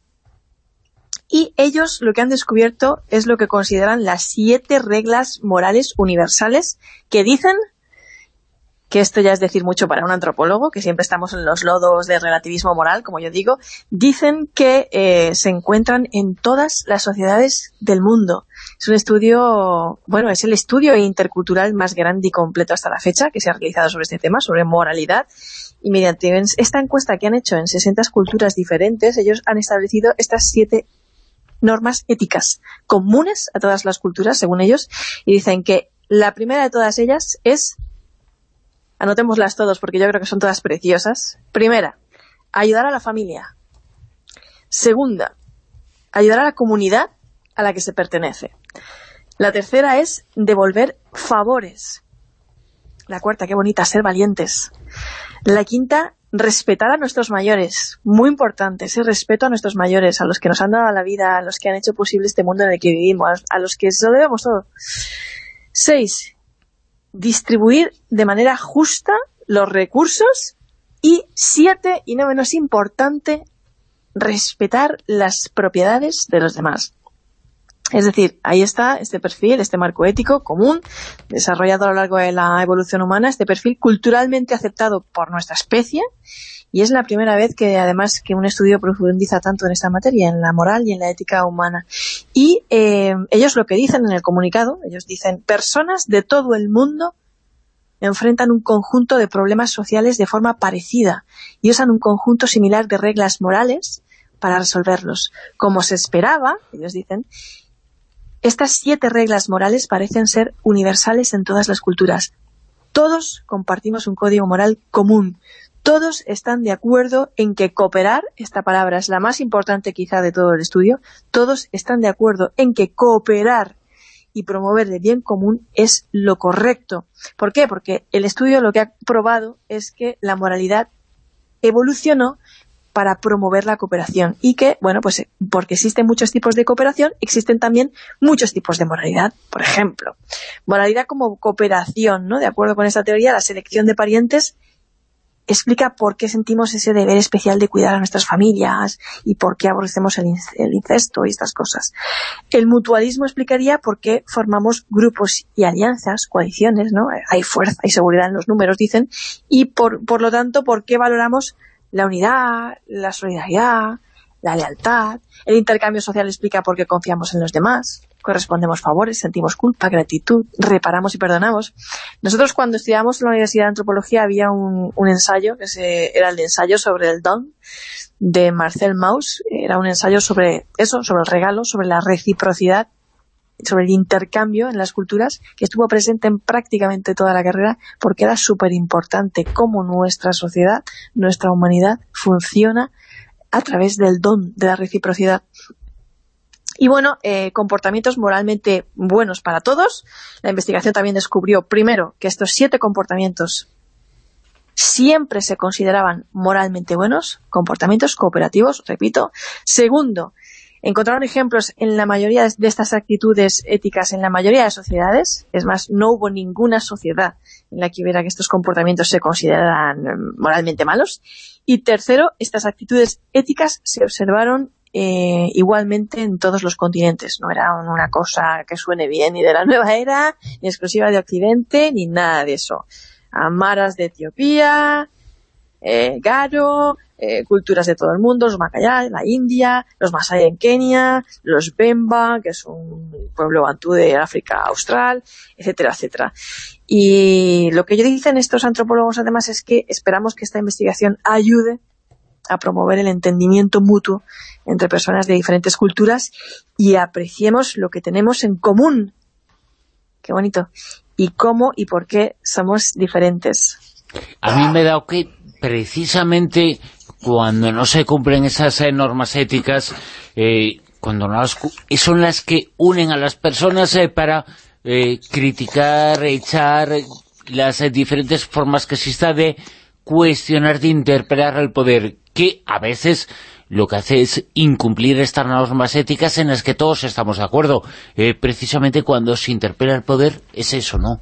y ellos lo que han descubierto es lo que consideran las siete reglas morales universales que dicen que esto ya es decir mucho para un antropólogo, que siempre estamos en los lodos de relativismo moral, como yo digo, dicen que eh, se encuentran en todas las sociedades del mundo. Es un estudio, bueno, es el estudio intercultural más grande y completo hasta la fecha que se ha realizado sobre este tema, sobre moralidad, y mediante esta encuesta que han hecho en 60 culturas diferentes, ellos han establecido estas siete normas éticas comunes a todas las culturas, según ellos, y dicen que la primera de todas ellas es, anotémoslas todos porque yo creo que son todas preciosas, primera, ayudar a la familia, segunda, ayudar a la comunidad a la que se pertenece, la tercera es devolver favores, la cuarta, qué bonita, ser valientes, la quinta, respetar a nuestros mayores, muy importante, ese respeto a nuestros mayores, a los que nos han dado la vida, a los que han hecho posible este mundo en el que vivimos, a los que se lo debemos todo. Seis, distribuir de manera justa los recursos y siete, y no menos importante, respetar las propiedades de los demás. Es decir, ahí está este perfil, este marco ético común, desarrollado a lo largo de la evolución humana, este perfil culturalmente aceptado por nuestra especie, y es la primera vez que además que un estudio profundiza tanto en esta materia, en la moral y en la ética humana. Y eh, ellos lo que dicen en el comunicado, ellos dicen, personas de todo el mundo enfrentan un conjunto de problemas sociales de forma parecida y usan un conjunto similar de reglas morales para resolverlos. Como se esperaba, ellos dicen, estas siete reglas morales parecen ser universales en todas las culturas. Todos compartimos un código moral común. Todos están de acuerdo en que cooperar, esta palabra es la más importante quizá de todo el estudio, todos están de acuerdo en que cooperar y promover el bien común es lo correcto. ¿Por qué? Porque el estudio lo que ha probado es que la moralidad evolucionó para promover la cooperación y que, bueno, pues eh, porque existen muchos tipos de cooperación, existen también muchos tipos de moralidad. Por ejemplo, moralidad como cooperación, ¿no? De acuerdo con esta teoría, la selección de parientes explica por qué sentimos ese deber especial de cuidar a nuestras familias y por qué aborrecemos el, incesto y estas cosas. El mutualismo explicaría por qué formamos grupos y alianzas, coaliciones, ¿no? Hay fuerza y seguridad en los números, dicen, y por, por lo tanto, por qué valoramos la unidad, la solidaridad, la lealtad. El intercambio social explica por qué confiamos en los demás, correspondemos favores, sentimos culpa, gratitud, reparamos y perdonamos. Nosotros cuando estudiamos en la Universidad de Antropología había un, ensayo, que se, era el ensayo sobre el don, de Marcel Mauss. Era un ensayo sobre eso, sobre el regalo, sobre la reciprocidad sobre el intercambio en las culturas, que estuvo presente en prácticamente toda la carrera, porque era súper importante cómo nuestra sociedad, nuestra humanidad, funciona a través del don, de la reciprocidad. Y bueno, eh, comportamientos moralmente buenos para todos. La investigación también descubrió, primero, que estos siete comportamientos siempre se consideraban moralmente buenos, comportamientos cooperativos, repito. Segundo, Encontraron ejemplos en la mayoría de estas actitudes éticas en la mayoría de sociedades. Es más, no hubo ninguna sociedad en la que hubiera que estos comportamientos se consideraran mm, moralmente malos. Y tercero, estas actitudes éticas se observaron eh, igualmente en todos los continentes. No era una cosa que suene bien ni de la nueva era, ni exclusiva de Occidente, ni nada de eso. Amaras de Etiopía, eh, Garo, eh, culturas de todo el mundo, los Macayá, la India, los Masai en Kenia, los Bemba, que es un pueblo bantú de África Austral, etcétera, etcétera. Y lo que dicen estos antropólogos además es que esperamos que esta investigación ayude a promover el entendimiento mutuo entre personas de diferentes culturas y apreciemos lo que tenemos en común. Qué bonito. Y cómo y por qué somos diferentes. A mí me da que precisamente cuando no se cumplen esas eh, normas éticas, eh, cuando no son las que unen a las personas eh, para criticar, echar las diferentes formas que exista de cuestionar, de interpelar el poder, que a veces lo que hace es incumplir estas normas éticas en las que todos estamos de acuerdo. precisamente cuando se interpela el poder es eso, ¿no?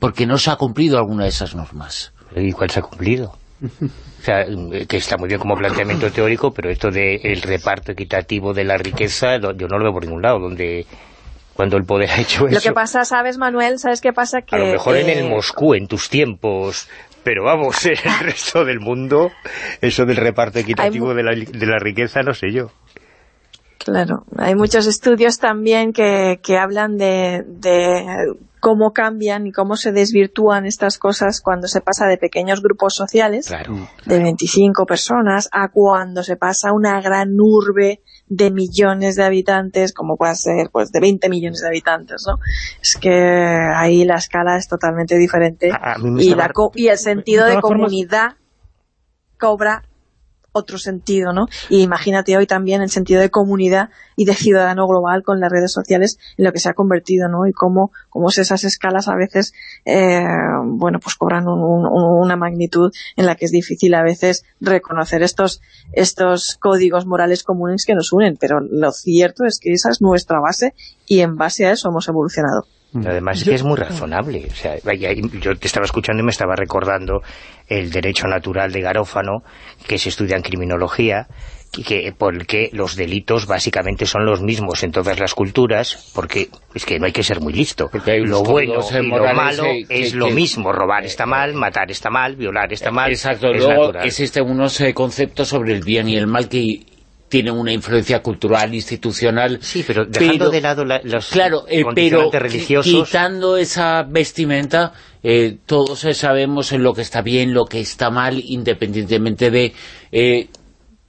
porque no se ha cumplido alguna de esas normas. ¿Y cuál se ha cumplido? O sea, que está muy bien como planteamiento teórico, pero esto del reparto equitativo de la riqueza, yo no lo veo por ningún lado, donde cuando el poder ha hecho eso... Lo que pasa, ¿sabes, Manuel? ¿Sabes qué pasa? Que, a lo mejor en el eh, Moscú, en tus tiempos, pero vamos, en el resto del mundo, eso del reparto equitativo de la, de la riqueza, no sé yo. Claro, hay muchos estudios también que, que hablan de, de cómo cambian y cómo se desvirtúan estas cosas cuando se pasa de pequeños grupos sociales, de 25 personas, a cuando se pasa una gran urbe de millones de habitantes, como puede ser pues de 20 millones de habitantes, ¿no? Es que ahí la escala es totalmente diferente y, la y el sentido de comunidad cobra otro sentido, ¿no? Y imagínate hoy también el sentido de comunidad y de ciudadano global con las redes sociales en lo que se ha convertido, ¿no? Y cómo, cómo esas escalas a veces, eh, bueno, pues cobran una magnitud en la que es difícil a veces reconocer estos, estos códigos morales comunes que nos unen, pero lo cierto es que esa es nuestra base y en base a eso hemos evolucionado. Además es que es muy razonable. O sea, yo te estaba escuchando y me estaba recordando el derecho natural de Garófano, que se estudia en criminología, que, porque los delitos básicamente son los mismos en todas las culturas, porque es que no hay que ser muy listo. Lo bueno y lo malo es lo mismo. Robar está mal, matar está mal, violar está mal. Exacto, luego existen unos eh, conceptos sobre el bien y el mal que tienen una influencia cultural, institucional. Sí, pero dejando de lado los claro, eh, pero religiosos... quitando esa vestimenta, eh, todos sabemos en lo que está bien, lo que está mal, independientemente de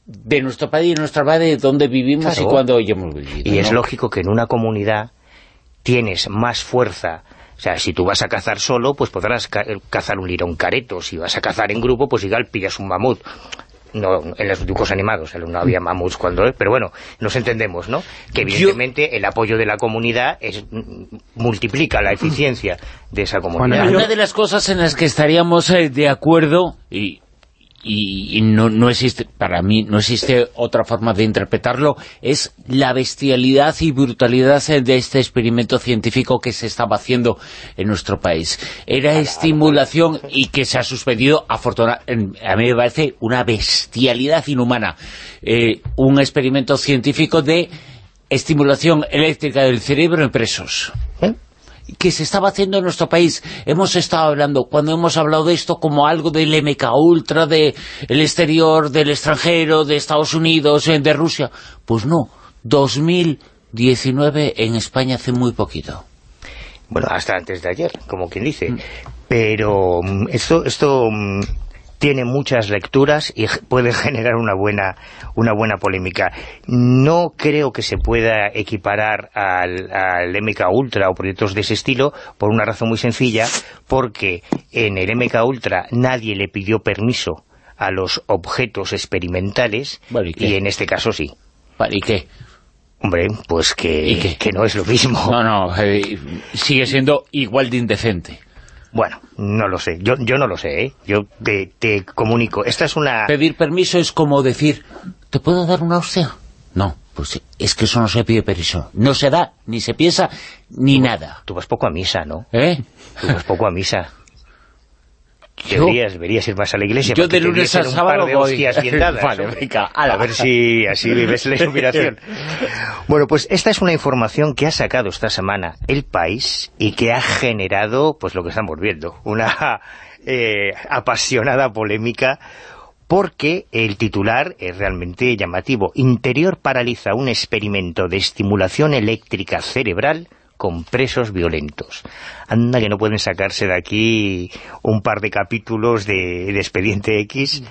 de nuestro país, de nuestra base, de dónde vivimos y cuándo hemos vivido. Y es lógico que en una comunidad tienes más fuerza o sea, si tú vas a cazar solo, pues podrás cazar un lirón careto. Si vas a cazar en grupo, pues igual pillas un mamut. No, en los dibujos animados, no había mamuts cuando... Pero bueno, nos entendemos, ¿no? Que evidentemente el apoyo de la comunidad es, multiplica la eficiencia de esa comunidad. Una de las cosas en las que estaríamos eh, de acuerdo, y y, no, no, existe, para mí, no existe otra forma de interpretarlo, es la bestialidad y brutalidad de este experimento científico que se estaba haciendo en nuestro país. Era estimulación y que se ha suspendido, afortunadamente, a mí me parece una bestialidad inhumana. Eh, un experimento científico de estimulación eléctrica del cerebro en presos. ¿Eh? Que se estaba haciendo en nuestro país. Hemos estado hablando, cuando hemos hablado de esto, como algo del MK Ultra, del el exterior, del extranjero, de Estados Unidos, eh, de Rusia. Pues no, 2019 en España hace muy poquito. Bueno, hasta antes de ayer, como quien dice. Mm. Pero mm, esto, esto mm, tiene muchas lecturas y puede generar una buena, una buena polémica. No creo que se pueda equiparar al, al, MK Ultra o proyectos de ese estilo por una razón muy sencilla, porque en el MK Ultra nadie le pidió permiso a los objetos experimentales ¿y, en este caso sí. ¿Y qué? Hombre, pues que, que no es lo mismo. No, no, eh, sigue siendo igual de indecente. Bueno, no lo sé. Yo, yo no lo sé, ¿eh? Yo te, te comunico. Esta es una... Pedir permiso es como decir, ¿te puedo dar una hostia? No, pues es que eso no se pide permiso. No se da, ni se piensa, ni nada. Tú vas poco a misa, ¿no? ¿Eh? Tú vas poco a misa. Deberías, deberías ir más a la iglesia. Yo de lunes a sábado voy. a ver si así vives la inspiración. bueno, pues esta es una información que ha sacado esta semana El País y que ha generado, pues lo que estamos viendo, una eh, apasionada polémica porque el titular es realmente llamativo. Interior paraliza un experimento de estimulación eléctrica cerebral con presos violentos. Anda que no pueden sacarse de aquí un par de capítulos de, Expediente X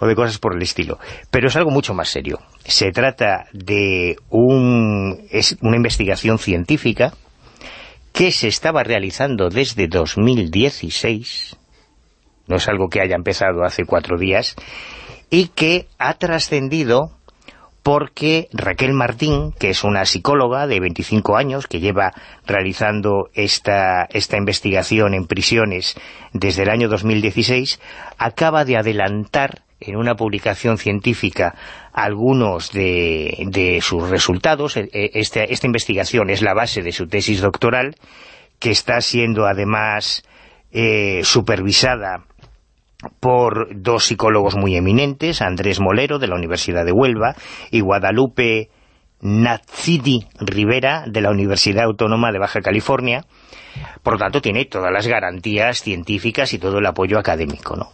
o de cosas por el estilo. Pero es algo mucho más serio. Se trata de un, es una investigación científica que se estaba realizando desde 2016, no es algo que haya empezado hace cuatro días, y que ha trascendido porque Raquel Martín, que es una psicóloga de 25 años, que lleva realizando esta, esta investigación en prisiones desde el año 2016, acaba de adelantar en una publicación científica algunos de, sus resultados. E, e, esta, esta investigación es la base de su tesis doctoral, que está siendo además eh, supervisada por dos psicólogos muy eminentes, Andrés Molero, de la Universidad de Huelva, y Guadalupe Nazidi Rivera, de la Universidad Autónoma de Baja California. Por lo tanto, tiene todas las garantías científicas y todo el apoyo académico. ¿no?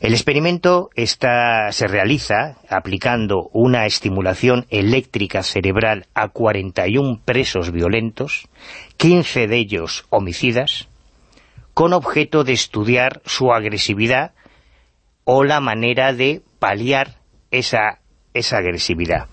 El experimento está, se realiza aplicando una estimulación eléctrica cerebral a 41 presos violentos, 15 de ellos homicidas, con objeto de estudiar su agresividad o la manera de paliar esa, esa agresividad.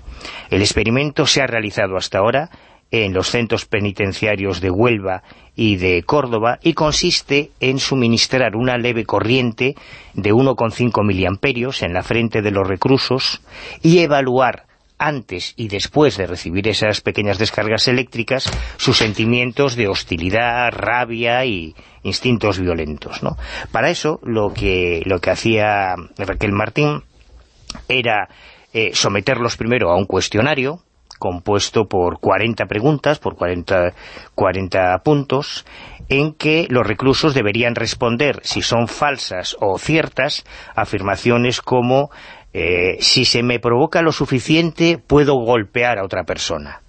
El experimento se ha realizado hasta ahora en los centros penitenciarios de Huelva y de Córdoba y consiste en suministrar una leve corriente de 1,5 miliamperios en la frente de los reclusos y evaluar antes y después de recibir esas pequeñas descargas eléctricas, sus sentimientos de hostilidad, rabia y instintos violentos. ¿no? Para eso, lo que, lo que hacía Raquel Martín era eh, someterlos primero a un cuestionario, compuesto por 40 preguntas, por 40, 40 puntos, en que los reclusos deberían responder si son falsas o ciertas afirmaciones como eh, si se me provoca lo suficiente puedo golpear a otra persona.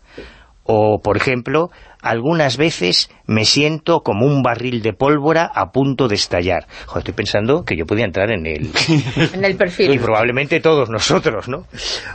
O, por ejemplo, algunas veces me siento como un barril de pólvora a punto de estallar. estoy pensando que yo podía entrar en el... en el perfil. Y probablemente todos nosotros, ¿no?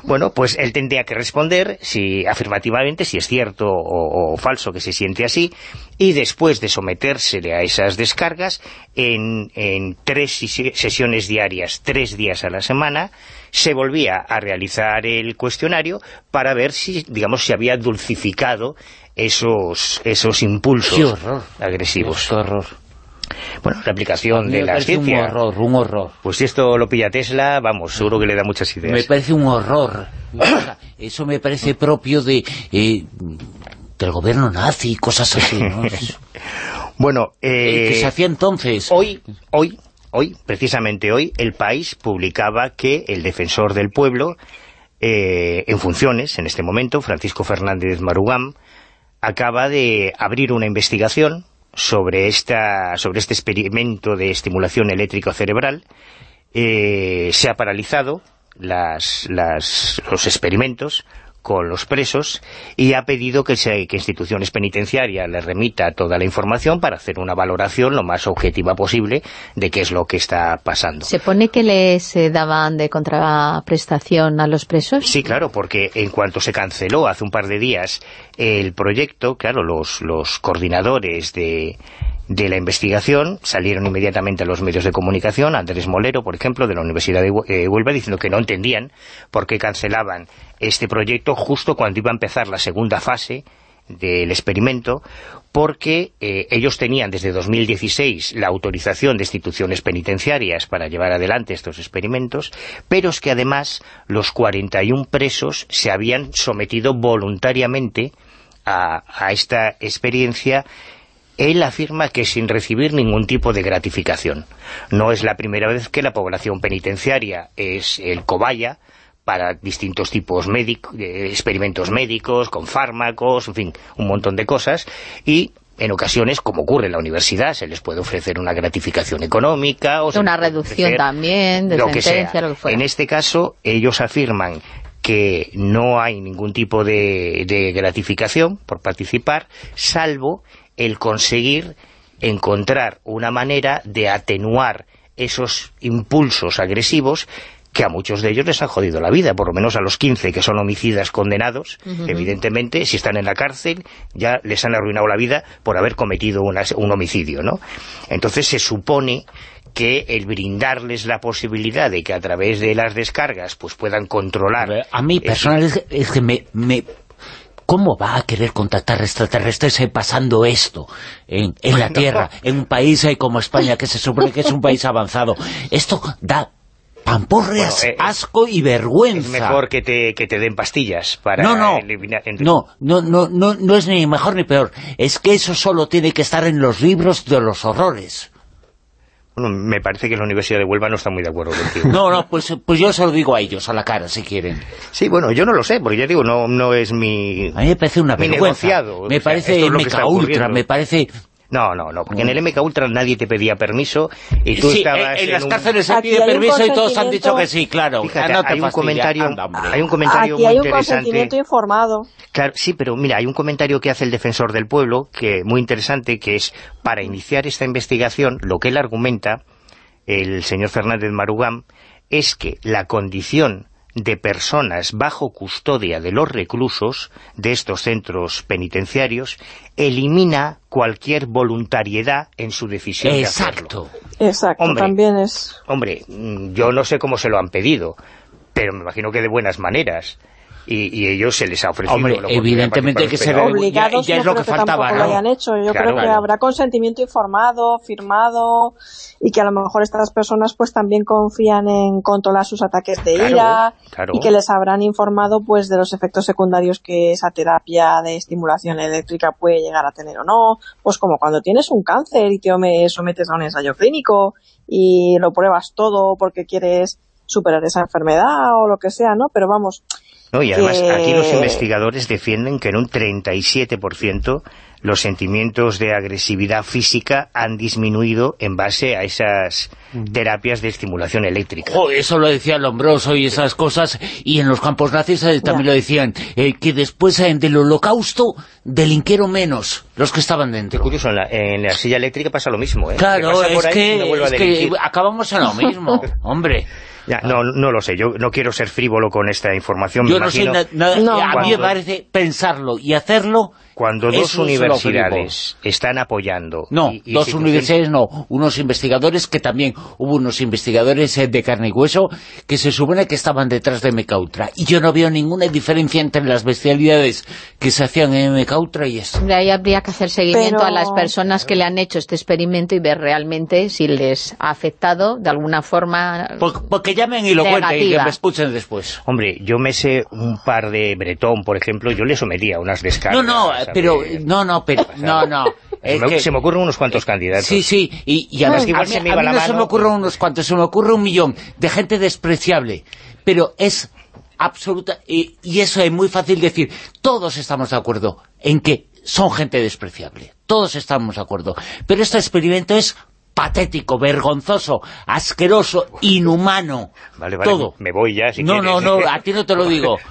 Bueno, pues él tendría que responder si afirmativamente, si es cierto o, falso que se siente así, y después de sometérsele a esas descargas, en, en tres sesiones diarias, tres días a la semana, se volvía a realizar el cuestionario para ver si, digamos, se había dulcificado esos, esos impulsos agresivos. horror. Bueno, la aplicación de la ciencia. un horror, un horror. Pues si esto lo pilla Tesla, vamos, seguro que le da muchas ideas. Me parece un horror. Eso me parece propio de eh, del gobierno nazi, cosas así, ¿no? bueno, eh, que se hacía entonces. Hoy, hoy, hoy, precisamente hoy, el país publicaba que el defensor del pueblo, eh, en funciones, en este momento, Francisco Fernández Marugam, acaba de abrir una investigación sobre, esta, sobre este experimento de estimulación eléctrica cerebral. Eh, se ha paralizado las, las, los experimentos con los presos y ha pedido que, se, que instituciones penitenciarias le remita toda la información para hacer una valoración lo más objetiva posible de qué es lo que está pasando. ¿Se pone que les eh, daban de contraprestación a los presos? Sí, claro, porque en cuanto se canceló hace un par de días el proyecto, claro, los, los coordinadores de de la investigación salieron inmediatamente los medios de comunicación, Andrés Molero, por ejemplo, de la Universidad de eh, Huelva, diciendo que no entendían por qué cancelaban este proyecto justo cuando iba a empezar la segunda fase del experimento, porque eh, ellos tenían desde 2016 la autorización de instituciones penitenciarias para llevar adelante estos experimentos, pero es que además los 41 presos se habían sometido voluntariamente a, a esta experiencia él afirma que sin recibir ningún tipo de gratificación. No es la primera vez que la población penitenciaria es el cobaya para distintos tipos de experimentos médicos, con fármacos, en fin, un montón de cosas, y en ocasiones, como ocurre en la universidad, se les puede ofrecer una gratificación económica o una reducción también de lo sentencia, lo que fuera. En este caso, ellos afirman que no hay ningún tipo de gratificación por participar, salvo el conseguir encontrar una manera de atenuar esos impulsos agresivos que a muchos de ellos les han jodido la vida, por lo menos a los 15 que son homicidas condenados, evidentemente, si están en la cárcel, ya les han arruinado la vida por haber cometido un homicidio, ¿no? Entonces se supone que el brindarles la posibilidad de que a través de las descargas pues puedan controlar... A mí personalmente es que me, me ¿Cómo va a querer contactar extraterrestres pasando esto en, la Tierra, en un país como España, que se supone que es un país avanzado? Esto da pampurrias, eh, asco y vergüenza. Es mejor que te, que te den pastillas para no, no, eliminar... No, no, no, no, no es ni mejor ni peor. Es que eso solo tiene que estar en los libros de los horrores. Bueno, me parece que la Universidad de Huelva no está muy de acuerdo contigo. No, no, pues, pues yo se lo digo a ellos, a la cara, si quieren. Sí, bueno, yo no lo sé, porque ya digo, no, no es mi... A mí me parece una vergüenza. Me parece meca ultra, me parece no, no, no, porque en el MK Ultra nadie te pedía permiso y tú estabas en, las cárceles se pide permiso y todos han dicho que sí, claro. Fíjate, hay, un comentario, hay un comentario Aquí hay un consentimiento informado. Claro, sí, pero mira, hay un comentario que hace el defensor del pueblo que muy interesante, que es para iniciar esta investigación, lo que él argumenta, el señor Fernández Marugam, es que la condición de personas bajo custodia de los reclusos de estos centros penitenciarios elimina cualquier voluntariedad en su decisión Exacto. de hacerlo. Exacto, también es... Hombre, yo no sé cómo se lo han pedido, pero me imagino que de buenas maneras y, ellos se les ha ofrecido Hombre, evidentemente que se obligados ya, es lo que, faltaba lo hayan hecho. Yo creo que habrá consentimiento informado firmado y que a lo mejor estas personas pues también confían en controlar sus ataques de ira y que les habrán informado pues de los efectos secundarios que esa terapia de estimulación eléctrica puede llegar a tener o no. Pues como cuando tienes un cáncer y te sometes a un ensayo clínico y lo pruebas todo porque quieres superar esa enfermedad o lo que sea, ¿no? Pero vamos, No, y además aquí los investigadores defienden que en un 37% los sentimientos de agresividad física han disminuido en base a esas terapias de estimulación eléctrica. eso lo decía Lombroso y esas cosas, y en los campos nazis eh, también lo decían, eh, que después eh, del holocausto delinquieron menos los que estaban dentro. Qué curioso, en la, silla eléctrica pasa lo mismo, ¿eh? Claro, es, que, es que acabamos en lo mismo, hombre. no, no lo sé, yo no quiero ser frívolo con esta información. Yo no sé, a mí me parece pensarlo y hacerlo cuando dos universidades están apoyando... No, dos universidades no, unos investigadores que también hubo unos investigadores eh, de carne y hueso que se supone que estaban detrás de Mecautra. Y yo no veo ninguna diferencia entre las bestialidades que se hacían en Mecautra y eso. ahí habría que hacer seguimiento a las personas que le han hecho este experimento y ver realmente si les ha afectado de alguna forma Porque llamen y lo cuenten y que me escuchen después. Hombre, yo me sé un par de Bretón, por ejemplo, yo le sometía a unas descargas. No, no, pero no, no, pero no, no. se me ocurren unos cuantos candidatos. Sí, sí, y, además que igual se me iba la no se me ocurren unos cuantos, se me ocurre un millón de gente despreciable, pero es absoluta, y, eso es muy fácil decir, todos estamos de acuerdo en que son gente despreciable, todos estamos de acuerdo, pero este experimento es patético, vergonzoso, asqueroso, inhumano, vale, vale, todo. me voy ya si No, no, no, a ti no te lo digo.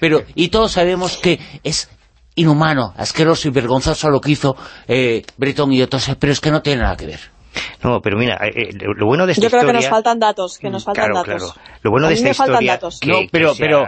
Pero, y todos sabemos que es inhumano, asqueroso y vergonzoso lo que hizo eh, Bretón y otros, pero es que no tiene nada que ver. No, pero mira, eh, eh, lo bueno de esta Yo creo que nos faltan datos, que nos faltan datos. Claro. Lo bueno de esta historia... Datos. no, pero, pero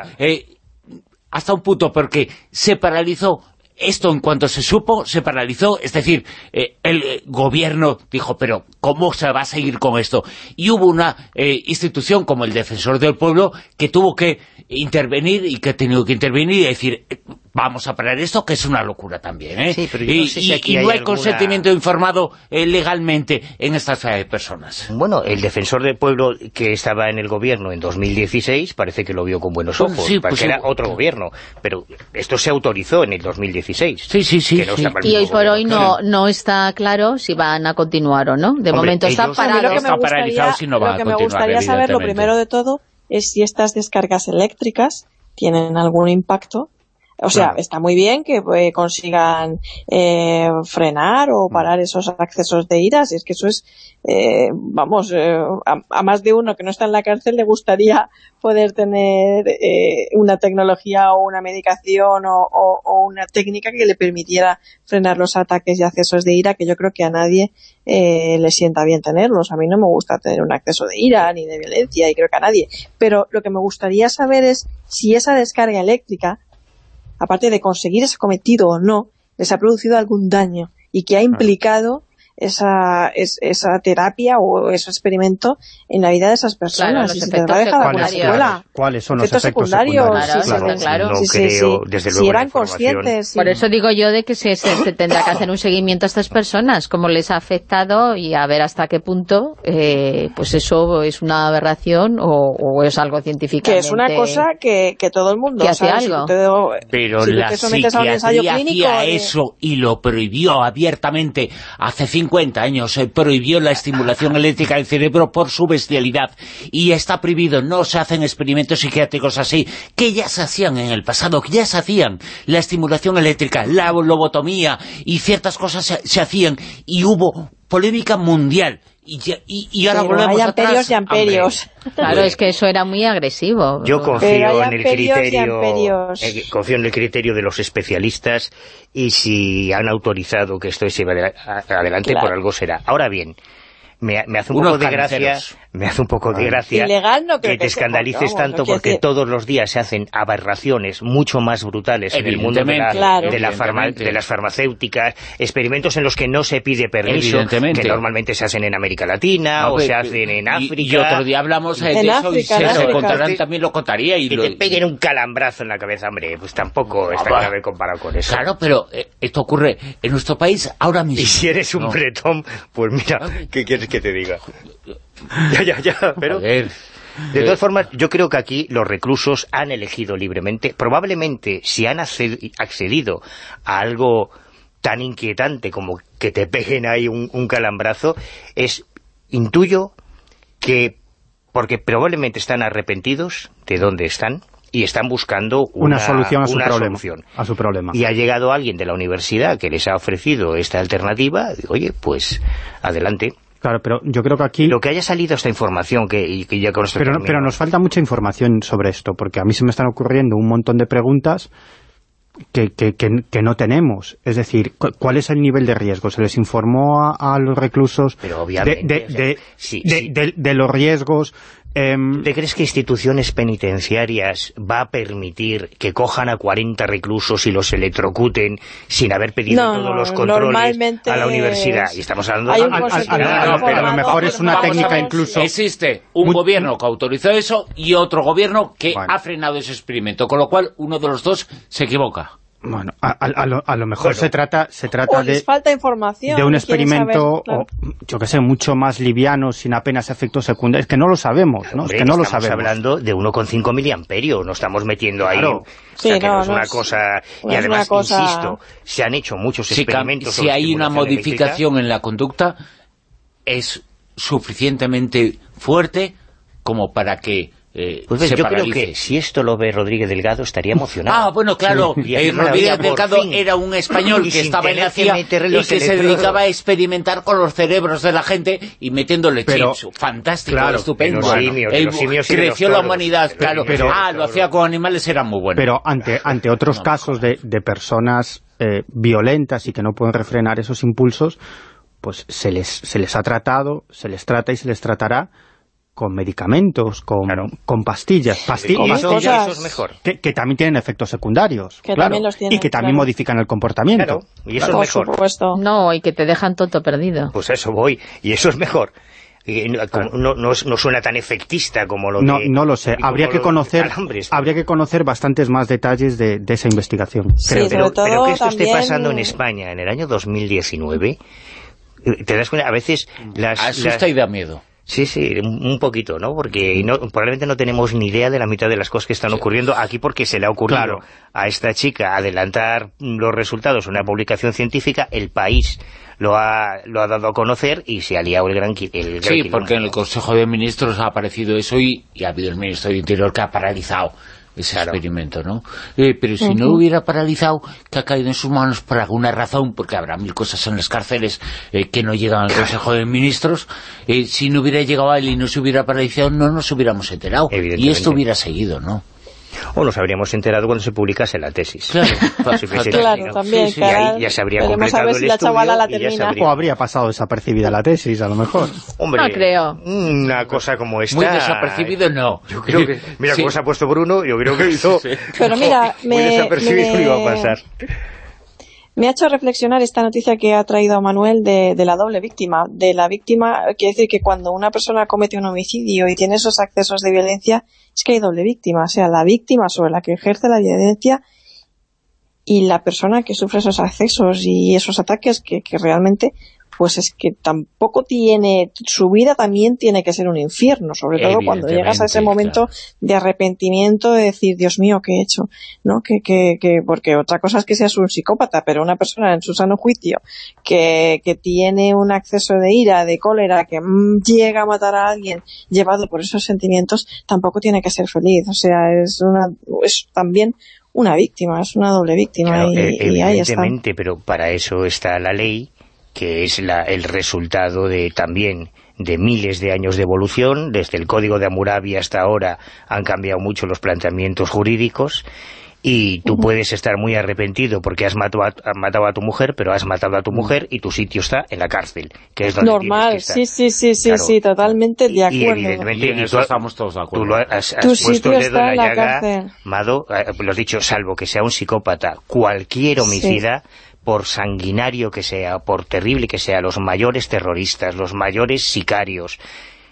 hasta un punto, porque se paralizó esto en cuanto se supo, se paralizó, es decir, el gobierno dijo, pero ¿cómo se va a seguir con esto? Y hubo una institución como el Defensor del Pueblo que tuvo que intervenir y que ha tenido que intervenir y decir, vamos a parar esto, que es una locura también, ¿eh? y, no, hay, consentimiento informado eh, legalmente en estas eh, personas. Bueno, el defensor del pueblo que estaba en el gobierno en 2016 parece que lo vio con buenos ojos, sí, porque pues era otro gobierno, pero esto se autorizó en el 2016. Sí, sí, sí. y hoy por hoy no, no está claro si van a continuar o no. De momento está parado. está paralizado si no va a continuar, Lo que me gustaría saber, lo primero de todo, es si estas descargas eléctricas tienen algún impacto o sea, está muy bien que eh, consigan eh, frenar o mm. parar esos accesos de ira, si es que eso es, eh, vamos, a, más de uno que no está en la cárcel le gustaría poder tener una tecnología o una medicación o, una técnica que le permitiera frenar los ataques y accesos de ira, que yo creo que a nadie le sienta bien tenerlos. A mí no me gusta tener un acceso de ira ni de violencia y creo que a nadie. Pero lo que me gustaría saber es si esa descarga eléctrica aparte de conseguir ese cometido o no, les ha producido algún daño y que ha implicado esa, esa terapia o ese experimento en la vida de esas personas. y dejar ¿Cuáles son los efectos secundarios? Claro, no creo, desde luego, si eran conscientes. Por eso digo yo de que se, tendrá que hacer un seguimiento a estas personas, cómo les ha afectado y a ver hasta qué punto eh, pues eso es una aberración o, es algo científico. Que es una cosa que, que todo el mundo hace algo. Pero la psiquiatría hacía eso y lo prohibió abiertamente hace cinco 50 años se prohibió la estimulación eléctrica del cerebro por su bestialidad. Y está prohibido, no se hacen experimentos psiquiátricos así, que ya se hacían en el pasado, que ya se hacían. La estimulación eléctrica, la lobotomía y ciertas cosas se, hacían. Y hubo polémica mundial y, ahora volvemos hay amperios y amperios. Claro, es que eso era muy agresivo. Yo confío en el criterio eh, confío en el criterio de los especialistas y si han autorizado que esto se adelante por algo será. Ahora bien, me, hace un poco de gracia me hace un poco de gracia que te escandalices tanto porque todos los días se hacen aberraciones mucho más brutales en el mundo de, las farmacéuticas, experimentos en los que no se pide permiso, que normalmente se hacen en América Latina o se hacen en África. Y, otro día hablamos de eso y se, contarán, también lo contaría. Y que te peguen un calambrazo en la cabeza, hombre, pues tampoco está grave comparado con eso. Claro, pero eh, esto ocurre en nuestro país ahora mismo. Y si eres un bretón, pues mira, ¿qué quieres que te diga? ya, ya, ya, pero... De todas formas, yo creo que aquí los reclusos han elegido libremente. Probablemente, si han accedido a algo tan inquietante como que te peguen ahí un, un calambrazo, es intuyo que, porque probablemente están arrepentidos de dónde están, y están buscando una, solución, a su, problema, solución. a su problema. Y ha llegado alguien de la universidad que les ha ofrecido esta alternativa, oye, pues adelante. Claro, pero yo creo que aquí... Lo que haya salido esta información, que, y que ya con esto pero, pero nos falta mucha información sobre esto, porque a mí se me están ocurriendo un montón de preguntas que, que, que, no tenemos. Es decir, ¿cuál es el nivel de riesgo? ¿Se les informó a, los reclusos de, de, los riesgos? Eh, ¿Te crees que instituciones penitenciarias va a permitir que cojan a 40 reclusos y los electrocuten sin haber pedido todos los controles a la universidad? Y estamos hablando de... a, lo mejor es una técnica incluso... Existe un gobierno que autorizó eso y otro gobierno que ha frenado ese experimento, con lo cual uno de los dos se equivoca. Bueno, a, lo, mejor se trata se trata de, falta información, de un experimento, yo que sé, mucho más liviano, sin apenas efectos secundarios. Es que no lo sabemos, ¿no? es que no lo sabemos. Estamos hablando de 1,5 miliamperios, no estamos metiendo ahí... o sea, que no, es una cosa... y además, insisto, se han hecho muchos experimentos... Si, hay una modificación en la conducta, es suficientemente fuerte como para que eh, pues yo creo que si esto lo ve Rodríguez Delgado estaría emocionado. Ah, bueno, claro, eh, Rodríguez Delgado era un español que estaba en la CIA y que se dedicaba a experimentar con los cerebros de la gente y metiéndole pero, Fantástico, estupendo. creció la humanidad, claro. Pero, ah, lo hacía con animales, era muy bueno. Pero ante, ante otros casos de, de personas eh, violentas y que no pueden refrenar esos impulsos, pues se les, se les ha tratado, se les trata y se les tratará con medicamentos, con, con pastillas, pastillas, eso es mejor. Que, también tienen efectos secundarios, y que también modifican el comportamiento. y eso es mejor. No, y que te dejan tonto perdido. Pues eso voy, y eso es mejor. No, no, suena tan efectista como lo no, No lo sé, habría que conocer habría que conocer bastantes más detalles de, esa investigación. pero, que esto esté pasando en España en el año 2019, eh, te das cuenta, a veces las... Asusta y da miedo. Sí, sí, un poquito, ¿no? Porque no, probablemente no tenemos ni idea de la mitad de las cosas que están ocurriendo aquí porque se le ha ocurrido a esta chica adelantar los resultados de una publicación científica, el país lo ha, lo ha dado a conocer y se ha liado el gran, el Sí, porque en el Consejo de Ministros ha aparecido eso y, y ha habido el Ministro de Interior que ha paralizado ese experimento, ¿no? Eh, pero si no lo hubiera paralizado, que ha caído en sus manos por alguna razón, porque habrá mil cosas en las cárceles eh, que no llegan al Consejo de Ministros, eh, si no hubiera llegado a él y no se hubiera paralizado, no nos hubiéramos enterado. Y esto hubiera seguido, ¿no? O nos habríamos enterado cuando se publicase la tesis. Claro, claro también. Y ahí ya se habría completado el estudio O habría pasado desapercibida la tesis, a lo mejor. Hombre, no creo. Una cosa como esta... Muy desapercibido no. Yo creo que... Mira cómo se ha puesto Bruno, yo creo que hizo... Pero mira, me, muy desapercibido me, iba a pasar. Me ha hecho reflexionar esta noticia que ha traído Manuel de, de, la doble víctima. De la víctima, quiere decir que cuando una persona comete un homicidio y tiene esos accesos de violencia, es que hay doble víctima. O sea, la víctima sobre la que ejerce la violencia y la persona que sufre esos accesos y esos ataques que, que realmente pues es que tampoco tiene, su vida también tiene que ser un infierno, sobre todo cuando llegas a ese momento de arrepentimiento, de decir, Dios mío, ¿qué he hecho? ¿no? Que, que, que, porque otra cosa es que seas un psicópata, pero una persona en su sano juicio que, que tiene un acceso de ira, de cólera, que llega a matar a alguien llevado por esos sentimientos, tampoco tiene que ser feliz, o sea, es una, es también una víctima, es una doble víctima y, e, ahí está. pero para eso está la ley que es la, el resultado de también de miles de años de evolución, desde el Código de Hammurabi hasta ahora han cambiado mucho los planteamientos jurídicos, y tú puedes estar muy arrepentido porque has matado, a, matado a tu mujer, pero has matado a tu mujer y tu sitio está en la cárcel, que es donde Normal, que sí, sí, sí, sí, totalmente de acuerdo. Y evidentemente, en eso estamos todos de acuerdo. Tú lo has, puesto el dedo en la, llaga, Mado, eh, lo has dicho, salvo que sea un psicópata, cualquier homicida por sanguinario que sea, por terrible que sea, los mayores terroristas, los mayores sicarios,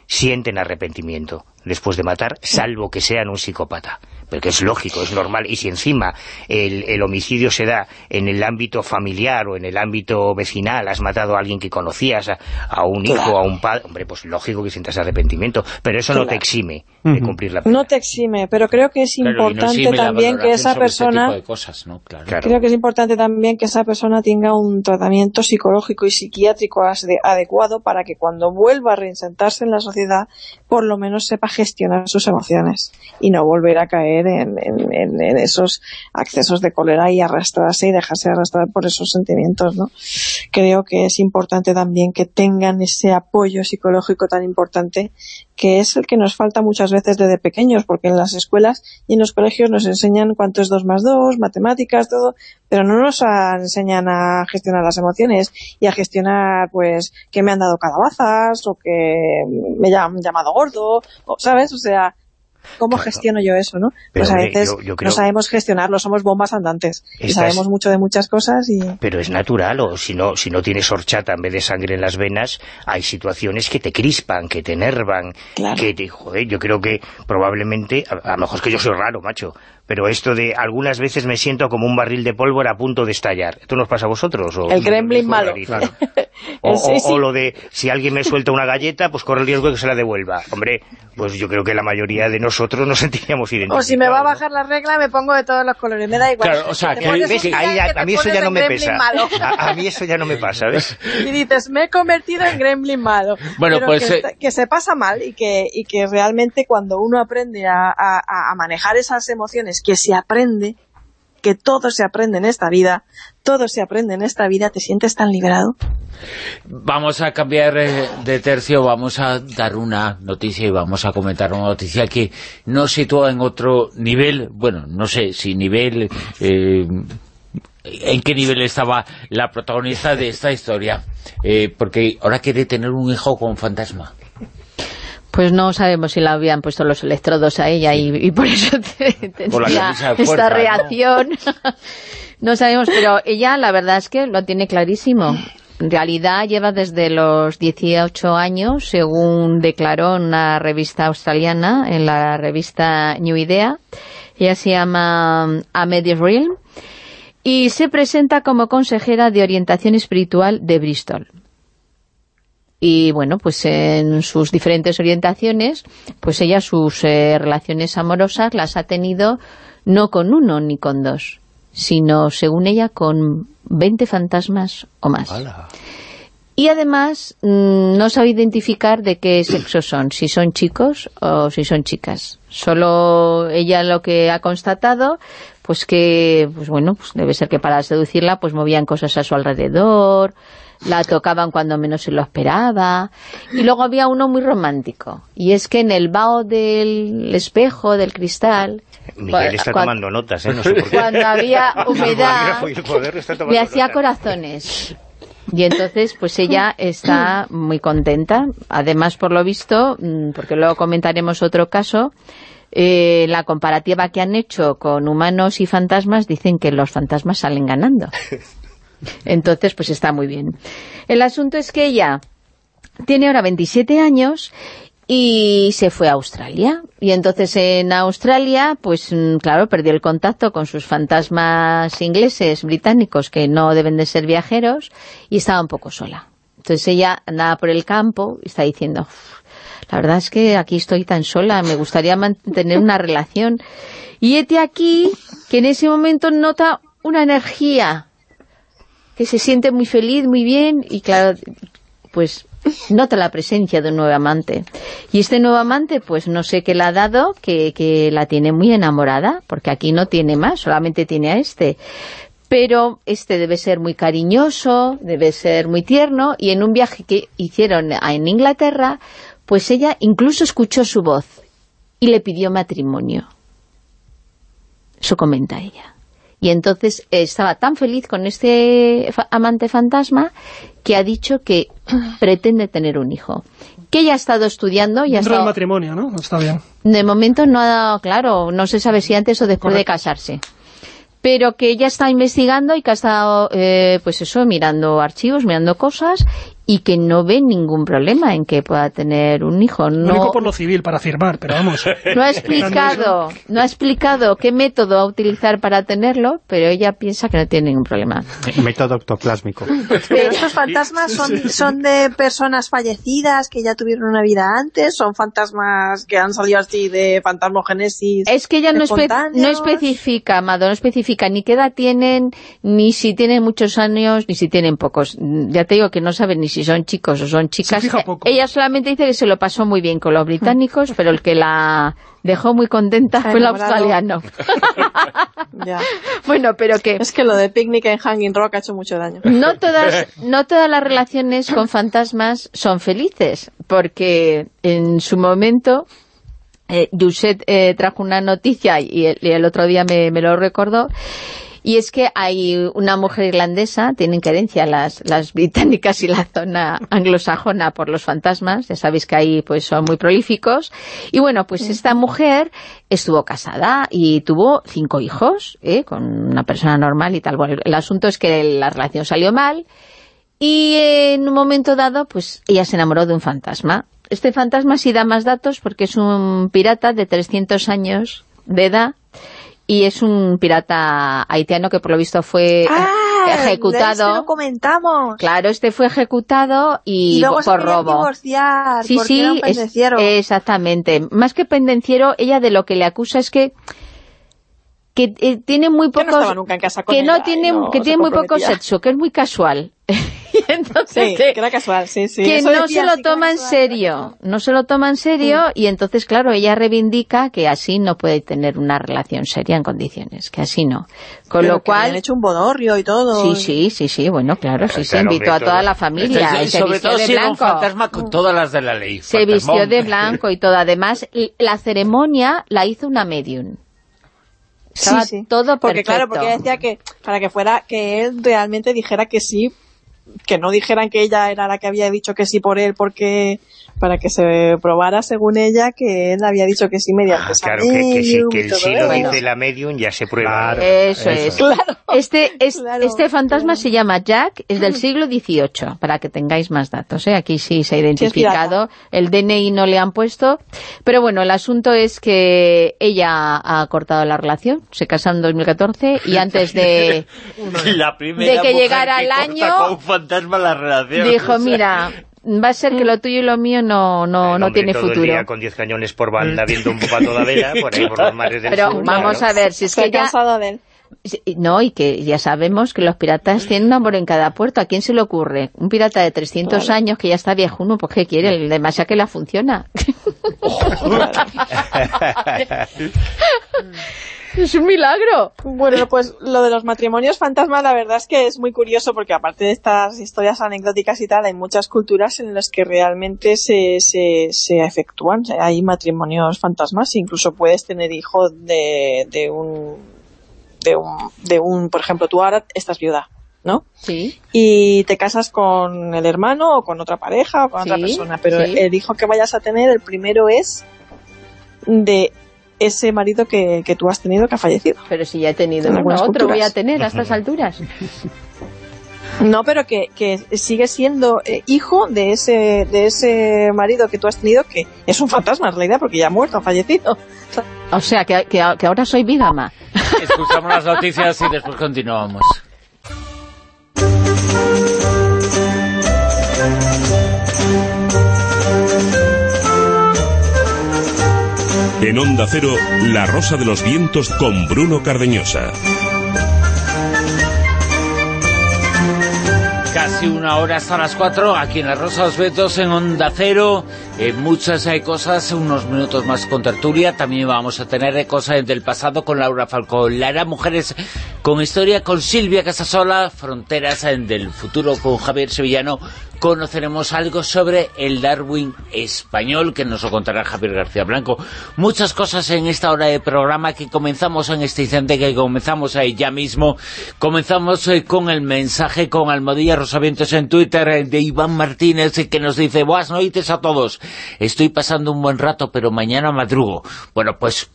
sienten arrepentimiento después de matar, salvo que sean un psicópata. Porque es lógico, es normal, y si encima el, homicidio se da en el ámbito familiar o en el ámbito vecinal, has matado a alguien que conocías, a, un hijo, a un padre, hombre, pues lógico que sientas arrepentimiento, pero eso no te exime de cumplir la pena. No te exime, pero creo que es importante también que esa persona... Creo que es importante también que esa persona tenga un tratamiento psicológico y psiquiátrico adecuado para que cuando vuelva a reinsentarse en la sociedad, por lo menos sepa gestionar sus emociones y no volver a caer en, esos accesos de cólera y arrastrarse y dejarse arrastrar por esos sentimientos, ¿no? Creo que es importante también que tengan ese apoyo psicológico tan importante que es el que nos falta muchas veces desde pequeños, porque en las escuelas y en los colegios nos enseñan cuánto es 2 más 2, matemáticas, todo, pero no nos enseñan a gestionar las emociones y a gestionar, pues, que me han dado calabazas o que me han llamado gordo, o, ¿sabes? O sea, ¿Cómo gestiono yo eso, no? pues a veces no sabemos gestionarlo, somos bombas andantes y sabemos mucho de muchas cosas y... Pero es natural, o si no, si no tienes horchata en vez de sangre en las venas, hay situaciones que te crispan, que te enervan, que te... Joder, yo creo que probablemente, a, a lo mejor es que yo soy raro, macho, pero esto de algunas veces me siento como un barril de pólvora a punto de estallar. ¿Esto nos pasa a vosotros? O el gremlin malo. O, lo de si alguien me suelta una galleta, pues corre el riesgo de que se la devuelva. Hombre, pues yo creo que la mayoría de nosotros nos sentiríamos identificados. O si me va a bajar la regla, me pongo de todos los colores. Me da igual. Claro, o sea, que, a, mí eso ya no me pesa. A, mí eso ya no me pasa, ¿ves? Y dices, me he convertido en gremlin malo. Bueno, pues... Eh, que, se pasa mal y que, y que realmente cuando uno aprende a, a manejar esas emociones que se aprende, que todo se aprende en esta vida, todo se aprende en esta vida, ¿te sientes tan liberado? Vamos a cambiar eh, de tercio, vamos a dar una noticia y vamos a comentar una noticia que nos sitúa en otro nivel, bueno, no sé si nivel... Eh, en qué nivel estaba la protagonista de esta historia, eh, porque ahora quiere tener un hijo con fantasma. Pues no sabemos si la habían puesto los electrodos a ella y, por eso tenía esta reacción. ¿no? sabemos, pero ella la verdad es que lo tiene clarísimo. En realidad lleva desde los 18 años, según declaró una revista australiana, en la revista New Idea. Ella se llama Amelie Realm y se presenta como consejera de orientación espiritual de Bristol y bueno, pues en sus diferentes orientaciones, pues ella sus eh, relaciones amorosas las ha tenido no con uno ni con dos, sino, según ella, con 20 fantasmas o más. Y además mm, no sabe identificar de qué sexo son, si son chicos o si son chicas. Solo ella lo que ha constatado, pues que, pues bueno, pues debe ser que para seducirla, pues movían cosas a su alrededor, la tocaban cuando menos se lo esperaba. Y luego había uno muy romántico, y es que en el vaho del espejo, del cristal... Miguel está tomando notas, ¿eh? Cuando había humedad, le hacía corazones. Y entonces, pues ella está muy contenta. Además, por lo visto, mm, porque luego comentaremos otro caso, eh, la comparativa que han hecho con humanos y fantasmas, dicen que los fantasmas salen ganando. Entonces, pues está muy bien. El asunto es que ella tiene ahora 27 años y se fue a Australia. Y entonces en Australia, pues mm, claro, perdió el contacto con sus fantasmas ingleses, británicos, que no deben de ser viajeros, y estaba un poco sola. Entonces ella andaba por el campo y está diciendo, la verdad es que aquí estoy tan sola, me gustaría mantener una relación. Y este aquí, que en ese momento nota una energía que se siente muy feliz, muy bien, y claro, pues nota la presencia de un nuevo amante. Y este nuevo amante, pues no sé qué le ha dado, que, que la tiene muy enamorada, porque aquí no tiene más, solamente tiene a este. Pero este debe ser muy cariñoso, debe ser muy tierno, y en un viaje que hicieron en Inglaterra, pues ella incluso escuchó su voz y le pidió matrimonio. Eso comenta ella. Y entonces estaba tan feliz con este amante fantasma que ha dicho que pretende tener un hijo. Que ella ha estado estudiando... y ha estado... matrimonio, ¿no? Está bien. De momento no ha dado claro, no se sabe si antes o después de casarse pero que ella está investigando y que ha estado, eh, pues eso, mirando archivos, mirando cosas y que no ve ningún problema en que pueda tener un hijo. No, único por lo civil, para firmar, pero vamos. No ha explicado, no ha explicado qué método a utilizar para tenerlo, pero ella piensa que no tiene ningún problema. Método octoplásmico. Pero estos fantasmas son, son de personas fallecidas que ya tuvieron una vida antes, son fantasmas que han salido así de fantasmogénesis Es que ella no, no especifica, Amado, no especifica ni qué edad tienen, ni si tienen muchos años, ni si tienen pocos. Ya te digo que no sabe ni si si son chicos o son chicas. Ella solamente dice que se lo pasó muy bien con los británicos, pero el que la dejó muy contenta fue el australiano. Bueno, pero que... Es que lo de picnic en Hanging Rock ha hecho mucho daño. No todas, no todas las relaciones con fantasmas son felices, porque en su momento... Eh, eh, trajo una noticia y el, otro día me, me lo recordó y es que hay una mujer irlandesa, tienen querencia las, las británicas y la zona anglosajona por los fantasmas, ya sabéis que ahí pues son muy prolíficos, y bueno, pues esta mujer estuvo casada y tuvo cinco hijos, ¿eh? con una persona normal y tal. Bueno, el asunto es que la relación salió mal, y en un momento dado, pues ella se enamoró de un fantasma. Este fantasma sí da más datos porque es un pirata de 300 años de edad y es un pirata haitiano que por lo visto fue ah, ejecutado. lo comentamos. Claro, este fue ejecutado y, luego por robo. Divorciar sí, sí, exactamente. Más que pendenciero, ella de lo que le acusa es que que eh, tiene muy pocos que no, nunca en casa con que no tiene que tiene muy poco sexo, que es muy casual. entonces que, era casual, sí, sí. Que no se lo toma en serio, no se lo toma en serio y entonces, claro, ella reivindica que así no puede tener una relación seria en condiciones, que así no. Con lo cual... han hecho un bodorrio y todo. Sí, sí, sí, sí, bueno, claro, sí, se invitó a toda la familia. y se sobre todo de blanco. un fantasma con todas las de la ley. Se vistió de blanco y todo. Además, la ceremonia la hizo una medium. Estaba sí, sí. todo Porque claro, porque ella decía que para que fuera, que él realmente dijera que sí que no dijeran que ella era la que había dicho que sí por él porque para que se probara según ella que él había dicho que sí mediante ah, claro que, sí, que el sí lo dice la medium ya se prueba. Eso, es. este, este fantasma se llama Jack es del siglo XVIII para que tengáis más datos ¿eh? aquí sí se ha identificado el DNI no le han puesto pero bueno el asunto es que ella ha cortado la relación se casaron en 2014 y antes de, de que llegara el año fantasma la relación. Dijo, mira, va a ser que lo tuyo y lo mío no, no, no tiene futuro. El día con 10 cañones por banda viendo un pato de vela por ahí por los mares del Pero vamos a ver, si es que ya... de él. No, y que ya sabemos que los piratas tienen un amor en cada puerto. ¿A quién se le ocurre? Un pirata de 300 años que ya está viejuno, pues ¿qué quiere? El demasiado que la funciona. Es un milagro. Bueno, pues lo de los matrimonios fantasmas la verdad es que es muy curioso porque aparte de estas historias anecdóticas y tal, hay muchas culturas en las que realmente se, se, se efectúan. Hay matrimonios fantasmas, incluso puedes tener hijos de, de un de un, de un, por ejemplo, tú ahora estás viuda, ¿no? Sí. Y te casas con el hermano o con otra pareja o con otra persona, pero el hijo que vayas a tener, el primero es de ese marido que, que, tú has tenido que ha fallecido. Pero si ya he tenido otro voy a tener a estas alturas. No, pero que, que sigue siendo eh, hijo de ese, de ese marido que tú has tenido, que es un fantasma en realidad, porque ya ha muerto, ha fallecido. O sea, que, que, que ahora soy vígama. Escuchamos las noticias y después continuamos. En Onda Cero, La Rosa de los Vientos con Bruno Cardeñosa. Casi una hora hasta las cuatro, aquí en La Rosa de los Vientos, en Onda Cero. Muchas hay cosas, unos minutos más con tertulia. También vamos a tener cosas del pasado con Laura Falcón. Lara Mujeres con historia con Silvia Casasola. Fronteras del futuro con Javier Sevillano conoceremos algo sobre el Darwin español, que nos lo contará Javier García Blanco. Muchas cosas en esta hora de programa que comenzamos en este instante, que comenzamos ahí ya mismo. Comenzamos eh, con el mensaje con Almodía Rosavientos en Twitter eh, de Iván Martínez, eh, que nos dice, buenas noches a todos. Estoy pasando un buen rato, pero mañana madrugo. Bueno, pues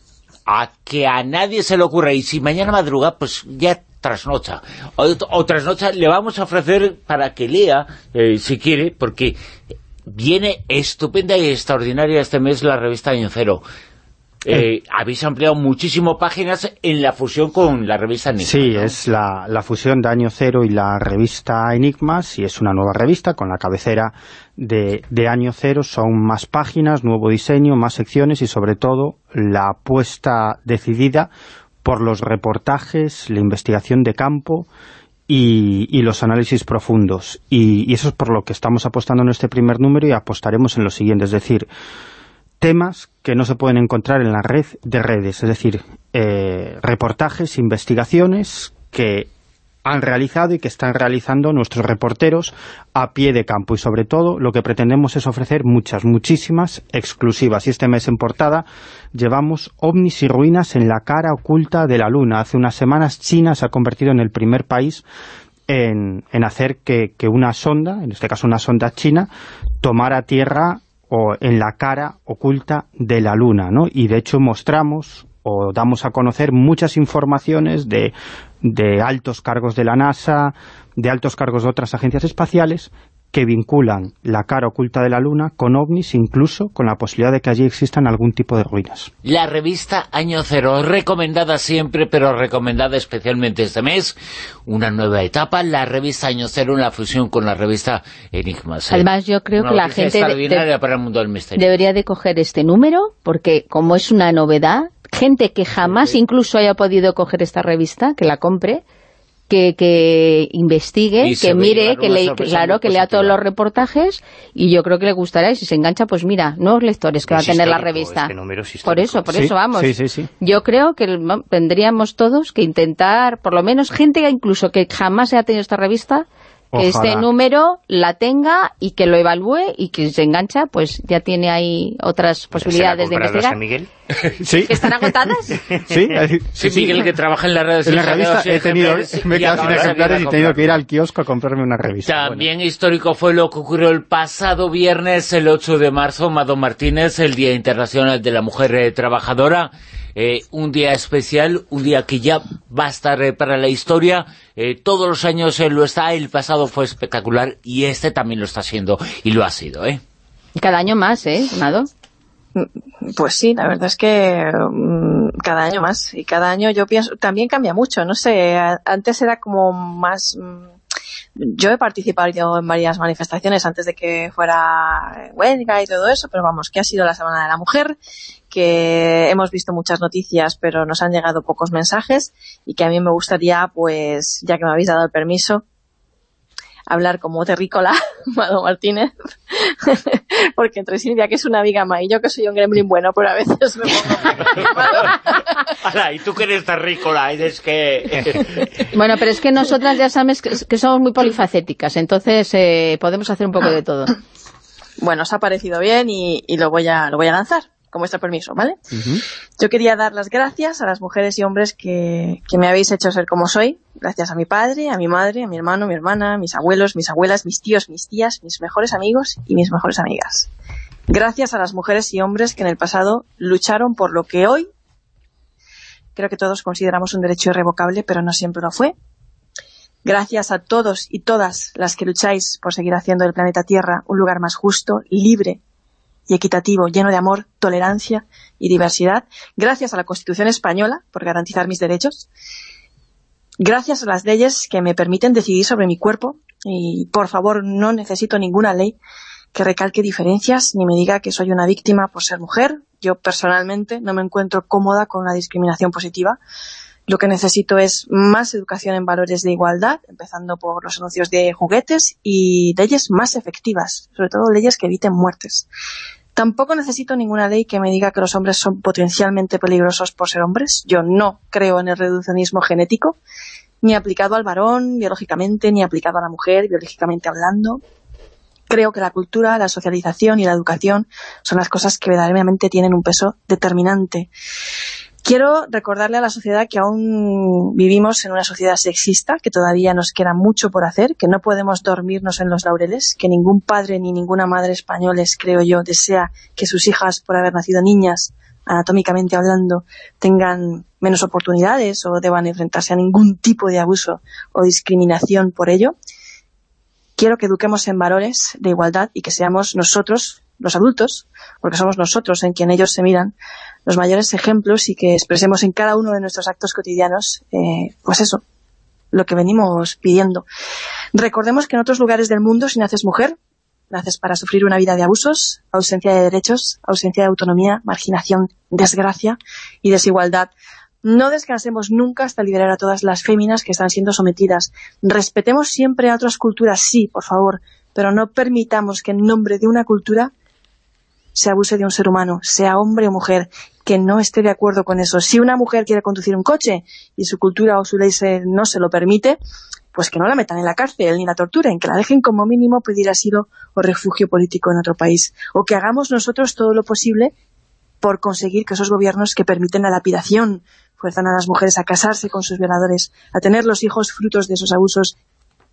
a que a nadie se le ocurra, y si mañana madruga, pues ya trasnocha. O, trasnocha le vamos a ofrecer para que lea, eh, si quiere, porque viene estupenda y extraordinaria este mes la revista Año Cero. Eh, habéis ampliado muchísimo páginas en la fusión con la revista Enigmas. Sí, es la, la, fusión de Año Cero y la revista Enigmas, y es una nueva revista con la cabecera de, de Año Cero. Son más páginas, nuevo diseño, más secciones y sobre todo la apuesta decidida por los reportajes, la investigación de campo y, los análisis profundos. Y, eso es por lo que estamos apostando en este primer número y apostaremos en lo siguiente, es decir, temas que no se pueden encontrar en la red de redes, es decir, eh, reportajes, investigaciones que han realizado y que están realizando nuestros reporteros a pie de campo y sobre todo lo que pretendemos es ofrecer muchas, muchísimas exclusivas y este mes en portada llevamos ovnis y ruinas en la cara oculta de la luna. Hace unas semanas China se ha convertido en el primer país en, en hacer que, una sonda, en este caso una sonda china, tomara tierra o en la cara oculta de la luna, ¿no? Y de hecho mostramos o damos a conocer muchas informaciones de, de altos cargos de la NASA, de altos cargos de otras agencias espaciales, que vinculan la cara oculta de la Luna con ovnis, incluso con la posibilidad de que allí existan algún tipo de ruinas. La revista Año Cero, recomendada siempre, pero recomendada especialmente este mes, una nueva etapa, la revista Año Cero en la fusión con la revista Enigmas. Además, yo creo que la gente para el mundo del misterio. debería de coger este número, porque como es una novedad, gente que jamás incluso haya podido coger esta revista, que la compre, que, que investigue, que mire, que le, claro, que lea todos los reportajes y yo creo que le gustará y si se engancha, pues mira, nuevos lectores que va a tener la revista. Este por eso, por eso vamos. Sí, yo creo que tendríamos todos que intentar, por lo menos gente incluso que jamás haya tenido esta revista, que este número la tenga y que lo evalúe y que se engancha, pues ya tiene ahí otras posibilidades de investigar. Miguel? ¿Sí? ¿Están agotadas? Sí, sí, Miguel que trabaja en las redes En la revista he tenido, me he quedado sin ejemplares y he tenido que ir al kiosco a comprarme una revista. También histórico fue lo que ocurrió el pasado viernes, el 8 de marzo, Mado Martínez, el Día Internacional de la Mujer Trabajadora. Eh, un día especial, un día que ya va a estar eh, para la historia, eh, todos los años lo está, el pasado fue espectacular y este también lo está siendo y lo ha sido, ¿eh? Cada año más, ¿eh, Nado? Pues sí, la verdad es que mm, cada año más y cada año yo pienso, también cambia mucho, no sé, antes era como más... Mm, yo he participado en varias manifestaciones antes de que fuera huelga y todo eso, pero vamos, que ha sido la Semana de la Mujer que hemos visto muchas noticias, pero nos han llegado pocos mensajes y que a mí me gustaría, pues, ya que me habéis dado el permiso, hablar como terrícola, Mado Martínez, porque entre Silvia, que es una vigama, y yo que soy un gremlin bueno, pero a veces me pongo... y tú que eres terrícola, es que... bueno, pero es que nosotras ya sabes que, somos muy polifacéticas, entonces eh, podemos hacer un poco de todo. Bueno, os ha parecido bien y, y lo, voy a, lo voy a lanzar con vuestro permiso, ¿vale? Yo quería dar las gracias a las mujeres y hombres que, que, me habéis hecho ser como soy, gracias a mi padre, a mi madre, a mi hermano, mi hermana, mis abuelos, mis abuelas, mis tíos, mis tías, mis mejores amigos y mis mejores amigas. Gracias a las mujeres y hombres que en el pasado lucharon por lo que hoy creo que todos consideramos un derecho irrevocable, pero no siempre lo fue. Gracias a todos y todas las que lucháis por seguir haciendo del planeta Tierra un lugar más justo, libre y equitativo, lleno de amor, tolerancia y diversidad, gracias a la Constitución Española por garantizar mis derechos, gracias a las leyes que me permiten decidir sobre mi cuerpo, y por favor no necesito ninguna ley que recalque diferencias ni me diga que soy una víctima por ser mujer. Yo personalmente no me encuentro cómoda con la discriminación positiva. Lo que necesito es más educación en valores de igualdad, empezando por los anuncios de juguetes y leyes más efectivas, sobre todo leyes que eviten muertes. Tampoco necesito ninguna ley que me diga que los hombres son potencialmente peligrosos por ser hombres. Yo no creo en el reduccionismo genético, ni aplicado al varón biológicamente, ni aplicado a la mujer biológicamente hablando. Creo que la cultura, la socialización y la educación son las cosas que verdaderamente tienen un peso determinante. Quiero recordarle a la sociedad que aún vivimos en una sociedad sexista, que todavía nos queda mucho por hacer, que no podemos dormirnos en los laureles, que ningún padre ni ninguna madre españoles, creo yo, desea que sus hijas, por haber nacido niñas, anatómicamente hablando, tengan menos oportunidades o deban enfrentarse a ningún tipo de abuso o discriminación por ello. Quiero que eduquemos en valores de igualdad y que seamos nosotros, los adultos, porque somos nosotros en quien ellos se miran, los mayores ejemplos y que expresemos en cada uno de nuestros actos cotidianos, eh, pues eso, lo que venimos pidiendo. Recordemos que en otros lugares del mundo, si naces mujer, naces para sufrir una vida de abusos, ausencia de derechos, ausencia de autonomía, marginación, desgracia y desigualdad. No descansemos nunca hasta liberar a todas las féminas que están siendo sometidas. Respetemos siempre a otras culturas, sí, por favor, pero no permitamos que en nombre de una cultura se abuse de un ser humano, sea hombre o mujer, que no esté de acuerdo con eso. Si una mujer quiere conducir un coche y su cultura o su ley no se lo permite, pues que no la metan en la cárcel ni la torturen, que la dejen como mínimo pedir asilo o refugio político en otro país. O que hagamos nosotros todo lo posible por conseguir que esos gobiernos que permiten la lapidación, fuerzan a las mujeres a casarse con sus violadores, a tener los hijos frutos de esos abusos,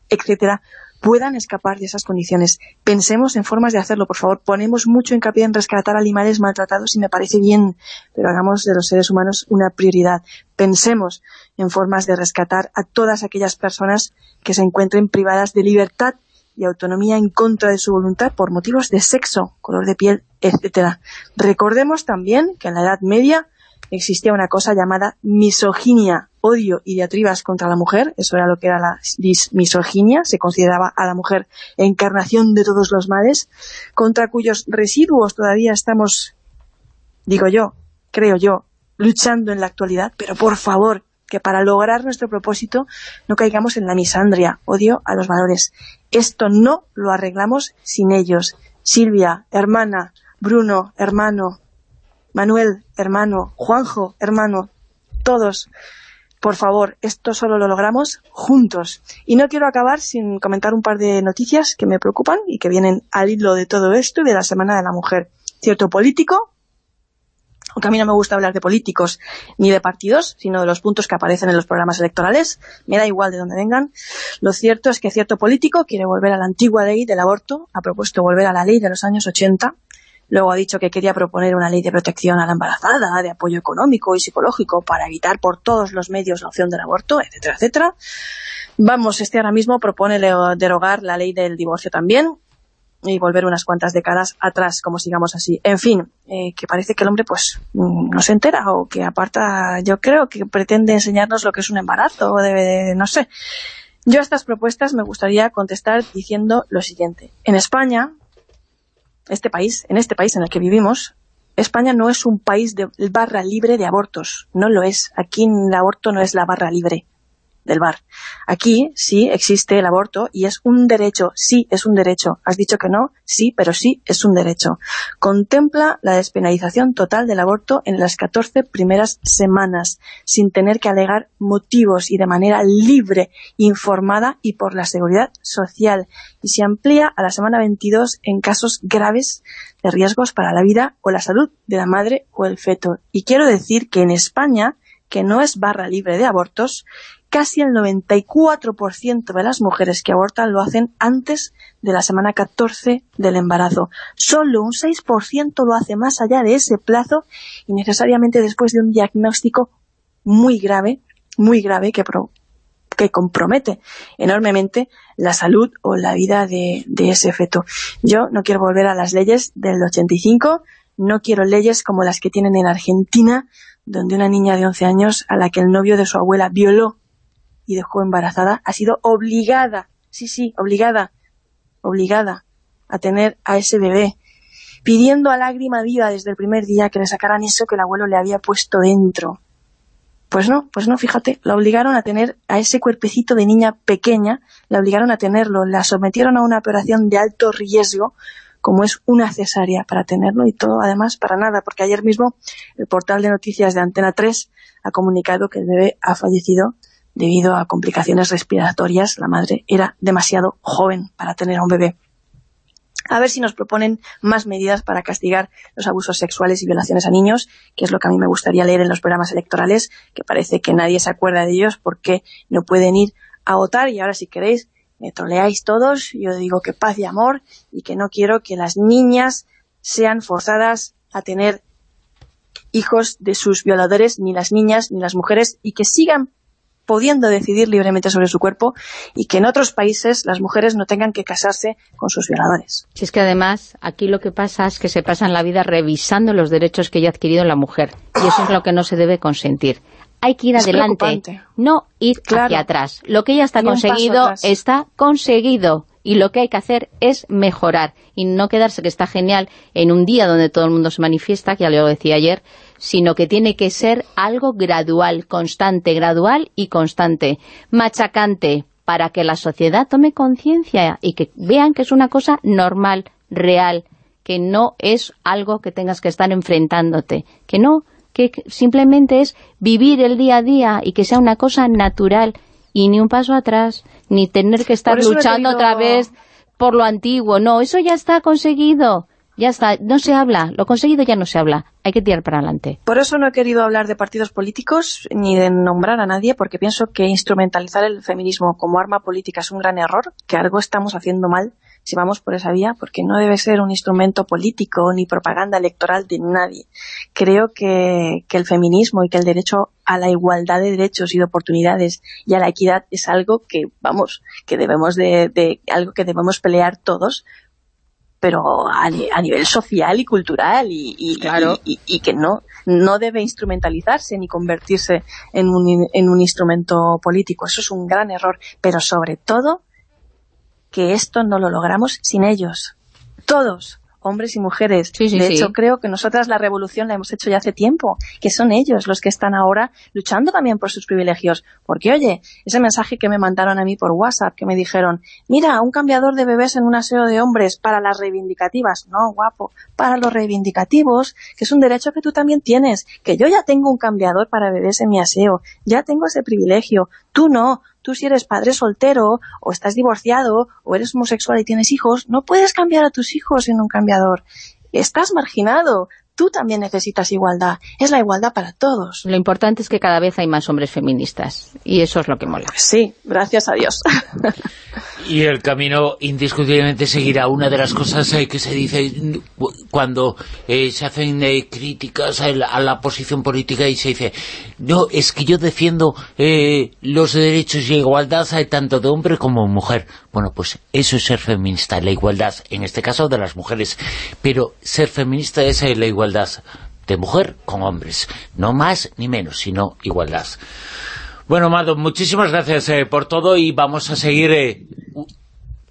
etcétera, puedan escapar de esas condiciones. Pensemos en formas de hacerlo, por favor. Ponemos mucho hincapié en rescatar animales maltratados y me parece bien, pero hagamos de los seres humanos una prioridad. Pensemos en formas de rescatar a todas aquellas personas que se encuentren privadas de libertad y autonomía en contra de su voluntad por motivos de sexo, color de piel, etcétera. Recordemos también que en la Edad Media existía una cosa llamada misoginia, odio y diatribas contra la mujer, eso era lo que era la misoginia, se consideraba a la mujer encarnación de todos los males, contra cuyos residuos todavía estamos, digo yo, creo yo, luchando en la actualidad, pero por favor, que para lograr nuestro propósito no caigamos en la misandria, odio a los valores. Esto no lo arreglamos sin ellos. Silvia, hermana, Bruno, hermano, Manuel, hermano, Juanjo, hermano, todos, por favor, esto solo lo logramos juntos. Y no quiero acabar sin comentar un par de noticias que me preocupan y que vienen al hilo de todo esto y de la Semana de la Mujer. Cierto político, aunque a mí no me gusta hablar de políticos ni de partidos, sino de los puntos que aparecen en los programas electorales, me da igual de dónde vengan, lo cierto es que cierto político quiere volver a la antigua ley del aborto, ha propuesto volver a la ley de los años 80, Luego ha dicho que quería proponer una ley de protección a la embarazada, de apoyo económico y psicológico para evitar por todos los medios la opción del aborto, etcétera, etcétera. Vamos, este ahora mismo propone derogar la ley del divorcio también y volver unas cuantas décadas atrás, como sigamos así. En fin, eh, que parece que el hombre pues mm, no se entera o que aparta, yo creo que pretende enseñarnos lo que es un embarazo, o debe, no sé. Yo a estas propuestas me gustaría contestar diciendo lo siguiente. En España, este país, en este país en el que vivimos, España no es un país de barra libre de abortos, no lo es. Aquí el aborto no es la barra libre del bar. Aquí sí existe el aborto y es un derecho, sí es un derecho. Has dicho que no, sí, pero sí es un derecho. Contempla la despenalización total del aborto en las 14 primeras semanas, sin tener que alegar motivos y de manera libre, informada y por la seguridad social. Y se amplía a la semana 22 en casos graves de riesgos para la vida o la salud de la madre o el feto. Y quiero decir que en España que no es barra libre de abortos, casi el 94% de las mujeres que abortan lo hacen antes de la semana 14 del embarazo. Solo un 6% lo hace más allá de ese plazo y necesariamente después de un diagnóstico muy grave, muy grave que, compromete enormemente la salud o la vida de, de ese feto. Yo no quiero volver a las leyes del 85, no quiero leyes como las que tienen en Argentina, donde una niña de 11 años a la que el novio de su abuela violó y dejó embarazada, ha sido obligada, sí, sí, obligada, obligada a tener a ese bebé, pidiendo a lágrima viva desde el primer día que le sacaran eso que el abuelo le había puesto dentro. Pues no, pues no, fíjate, la obligaron a tener a ese cuerpecito de niña pequeña, la obligaron a tenerlo, la sometieron a una operación de alto riesgo como es una cesárea para tenerlo y todo además para nada, porque ayer mismo el portal de noticias de Antena 3 ha comunicado que el bebé ha fallecido debido a complicaciones respiratorias. La madre era demasiado joven para tener a un bebé. A ver si nos proponen más medidas para castigar los abusos sexuales y violaciones a niños, que es lo que a mí me gustaría leer en los programas electorales, que parece que nadie se acuerda de ellos porque no pueden ir a votar. Y ahora, si queréis, me troleáis todos, yo digo que paz y amor y que no quiero que las niñas sean forzadas a tener hijos de sus violadores, ni las niñas, ni las mujeres, y que sigan pudiendo decidir libremente sobre su cuerpo y que en otros países las mujeres no tengan que casarse con sus violadores. Si es que además aquí lo que pasa es que se pasan la vida revisando los derechos que ya ha adquirido la mujer y eso es lo que no se debe consentir hay que ir adelante, no ir hacia atrás. Lo que ya está conseguido, está conseguido. y lo que hay que hacer es mejorar y no quedarse que está genial en un día donde todo el mundo se manifiesta, que ya lo decía ayer, sino que tiene que ser algo gradual, constante, gradual y constante, machacante, para que la sociedad tome conciencia y que vean que es una cosa normal, real, que no es algo que tengas que estar enfrentándote, que no, que simplemente es vivir el día a día y que sea una cosa natural y ni un paso atrás, ni tener que estar luchando otra vez por lo antiguo. No, eso ya está conseguido. Ya está, no se habla, lo conseguido ya no se habla, hay que tirar para adelante. Por eso no he querido hablar de partidos políticos ni de nombrar a nadie, porque pienso que instrumentalizar el feminismo como arma política es un gran error, que algo estamos haciendo mal si vamos por esa vía, porque no debe ser un instrumento político ni propaganda electoral de nadie. Creo que, el feminismo y que el derecho a la igualdad de derechos y de oportunidades y a la equidad es algo que, vamos, que debemos de, algo que debemos pelear todos, pero a, nivel social y cultural y, claro. y, que no no debe instrumentalizarse ni convertirse en un, en un instrumento político. Eso es un gran error, pero sobre todo que esto no lo logramos sin ellos. Todos, hombres y mujeres. de hecho, creo que nosotras la revolución la hemos hecho ya hace tiempo, que son ellos los que están ahora luchando también por sus privilegios. Porque, oye, ese mensaje que me mandaron a mí por WhatsApp, que me dijeron, mira, un cambiador de bebés en un aseo de hombres para las reivindicativas. No, guapo, para los reivindicativos, que es un derecho que tú también tienes, que yo ya tengo un cambiador para bebés en mi aseo, ya tengo ese privilegio, tú no, tú si eres padre soltero, o estás divorciado, o eres homosexual y tienes hijos, no puedes cambiar a tus hijos en un cambiador. Estás marginado, tú también necesitas igualdad. Es la igualdad para todos. Lo importante es que cada vez hay más hombres feministas. Y eso es lo que mola. Sí, gracias a Dios. y el camino indiscutiblemente seguirá. Una de las cosas eh, que se dice cuando eh, se hacen eh, críticas a la, posición política y se dice no, es que yo defiendo los derechos y igualdad tanto de hombre como de mujer. Bueno, pues eso es ser feminista, la igualdad, en este caso de las mujeres. Pero ser feminista es la igualdad igualdad de mujer con hombres. No más ni menos, sino igualdad. Bueno, Mado, muchísimas gracias eh, por todo y vamos a seguir... Eh,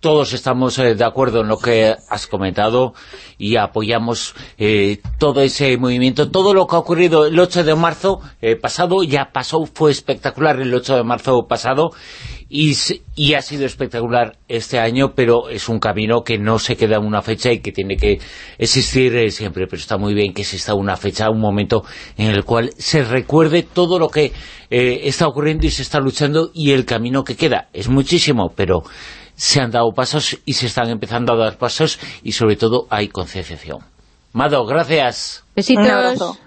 todos estamos eh, de acuerdo en lo que has comentado y apoyamos todo ese movimiento. Todo lo que ha ocurrido el 8 de marzo pasado ya pasó, fue espectacular el 8 de marzo pasado y, ha sido espectacular este año, pero es un camino que no se queda en una fecha y que tiene que existir eh, siempre, pero está muy bien que exista una fecha, un momento en el cual se recuerde todo lo que eh, está ocurriendo y se está luchando y el camino que queda. Es muchísimo, pero se han dado pasos y se están empezando a dar pasos y sobre todo hay concienciación. Mado, gracias. Besitos.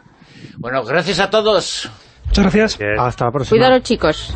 Bueno, gracias a todos. Muchas gracias. Hasta la próxima. Cuidado chicos.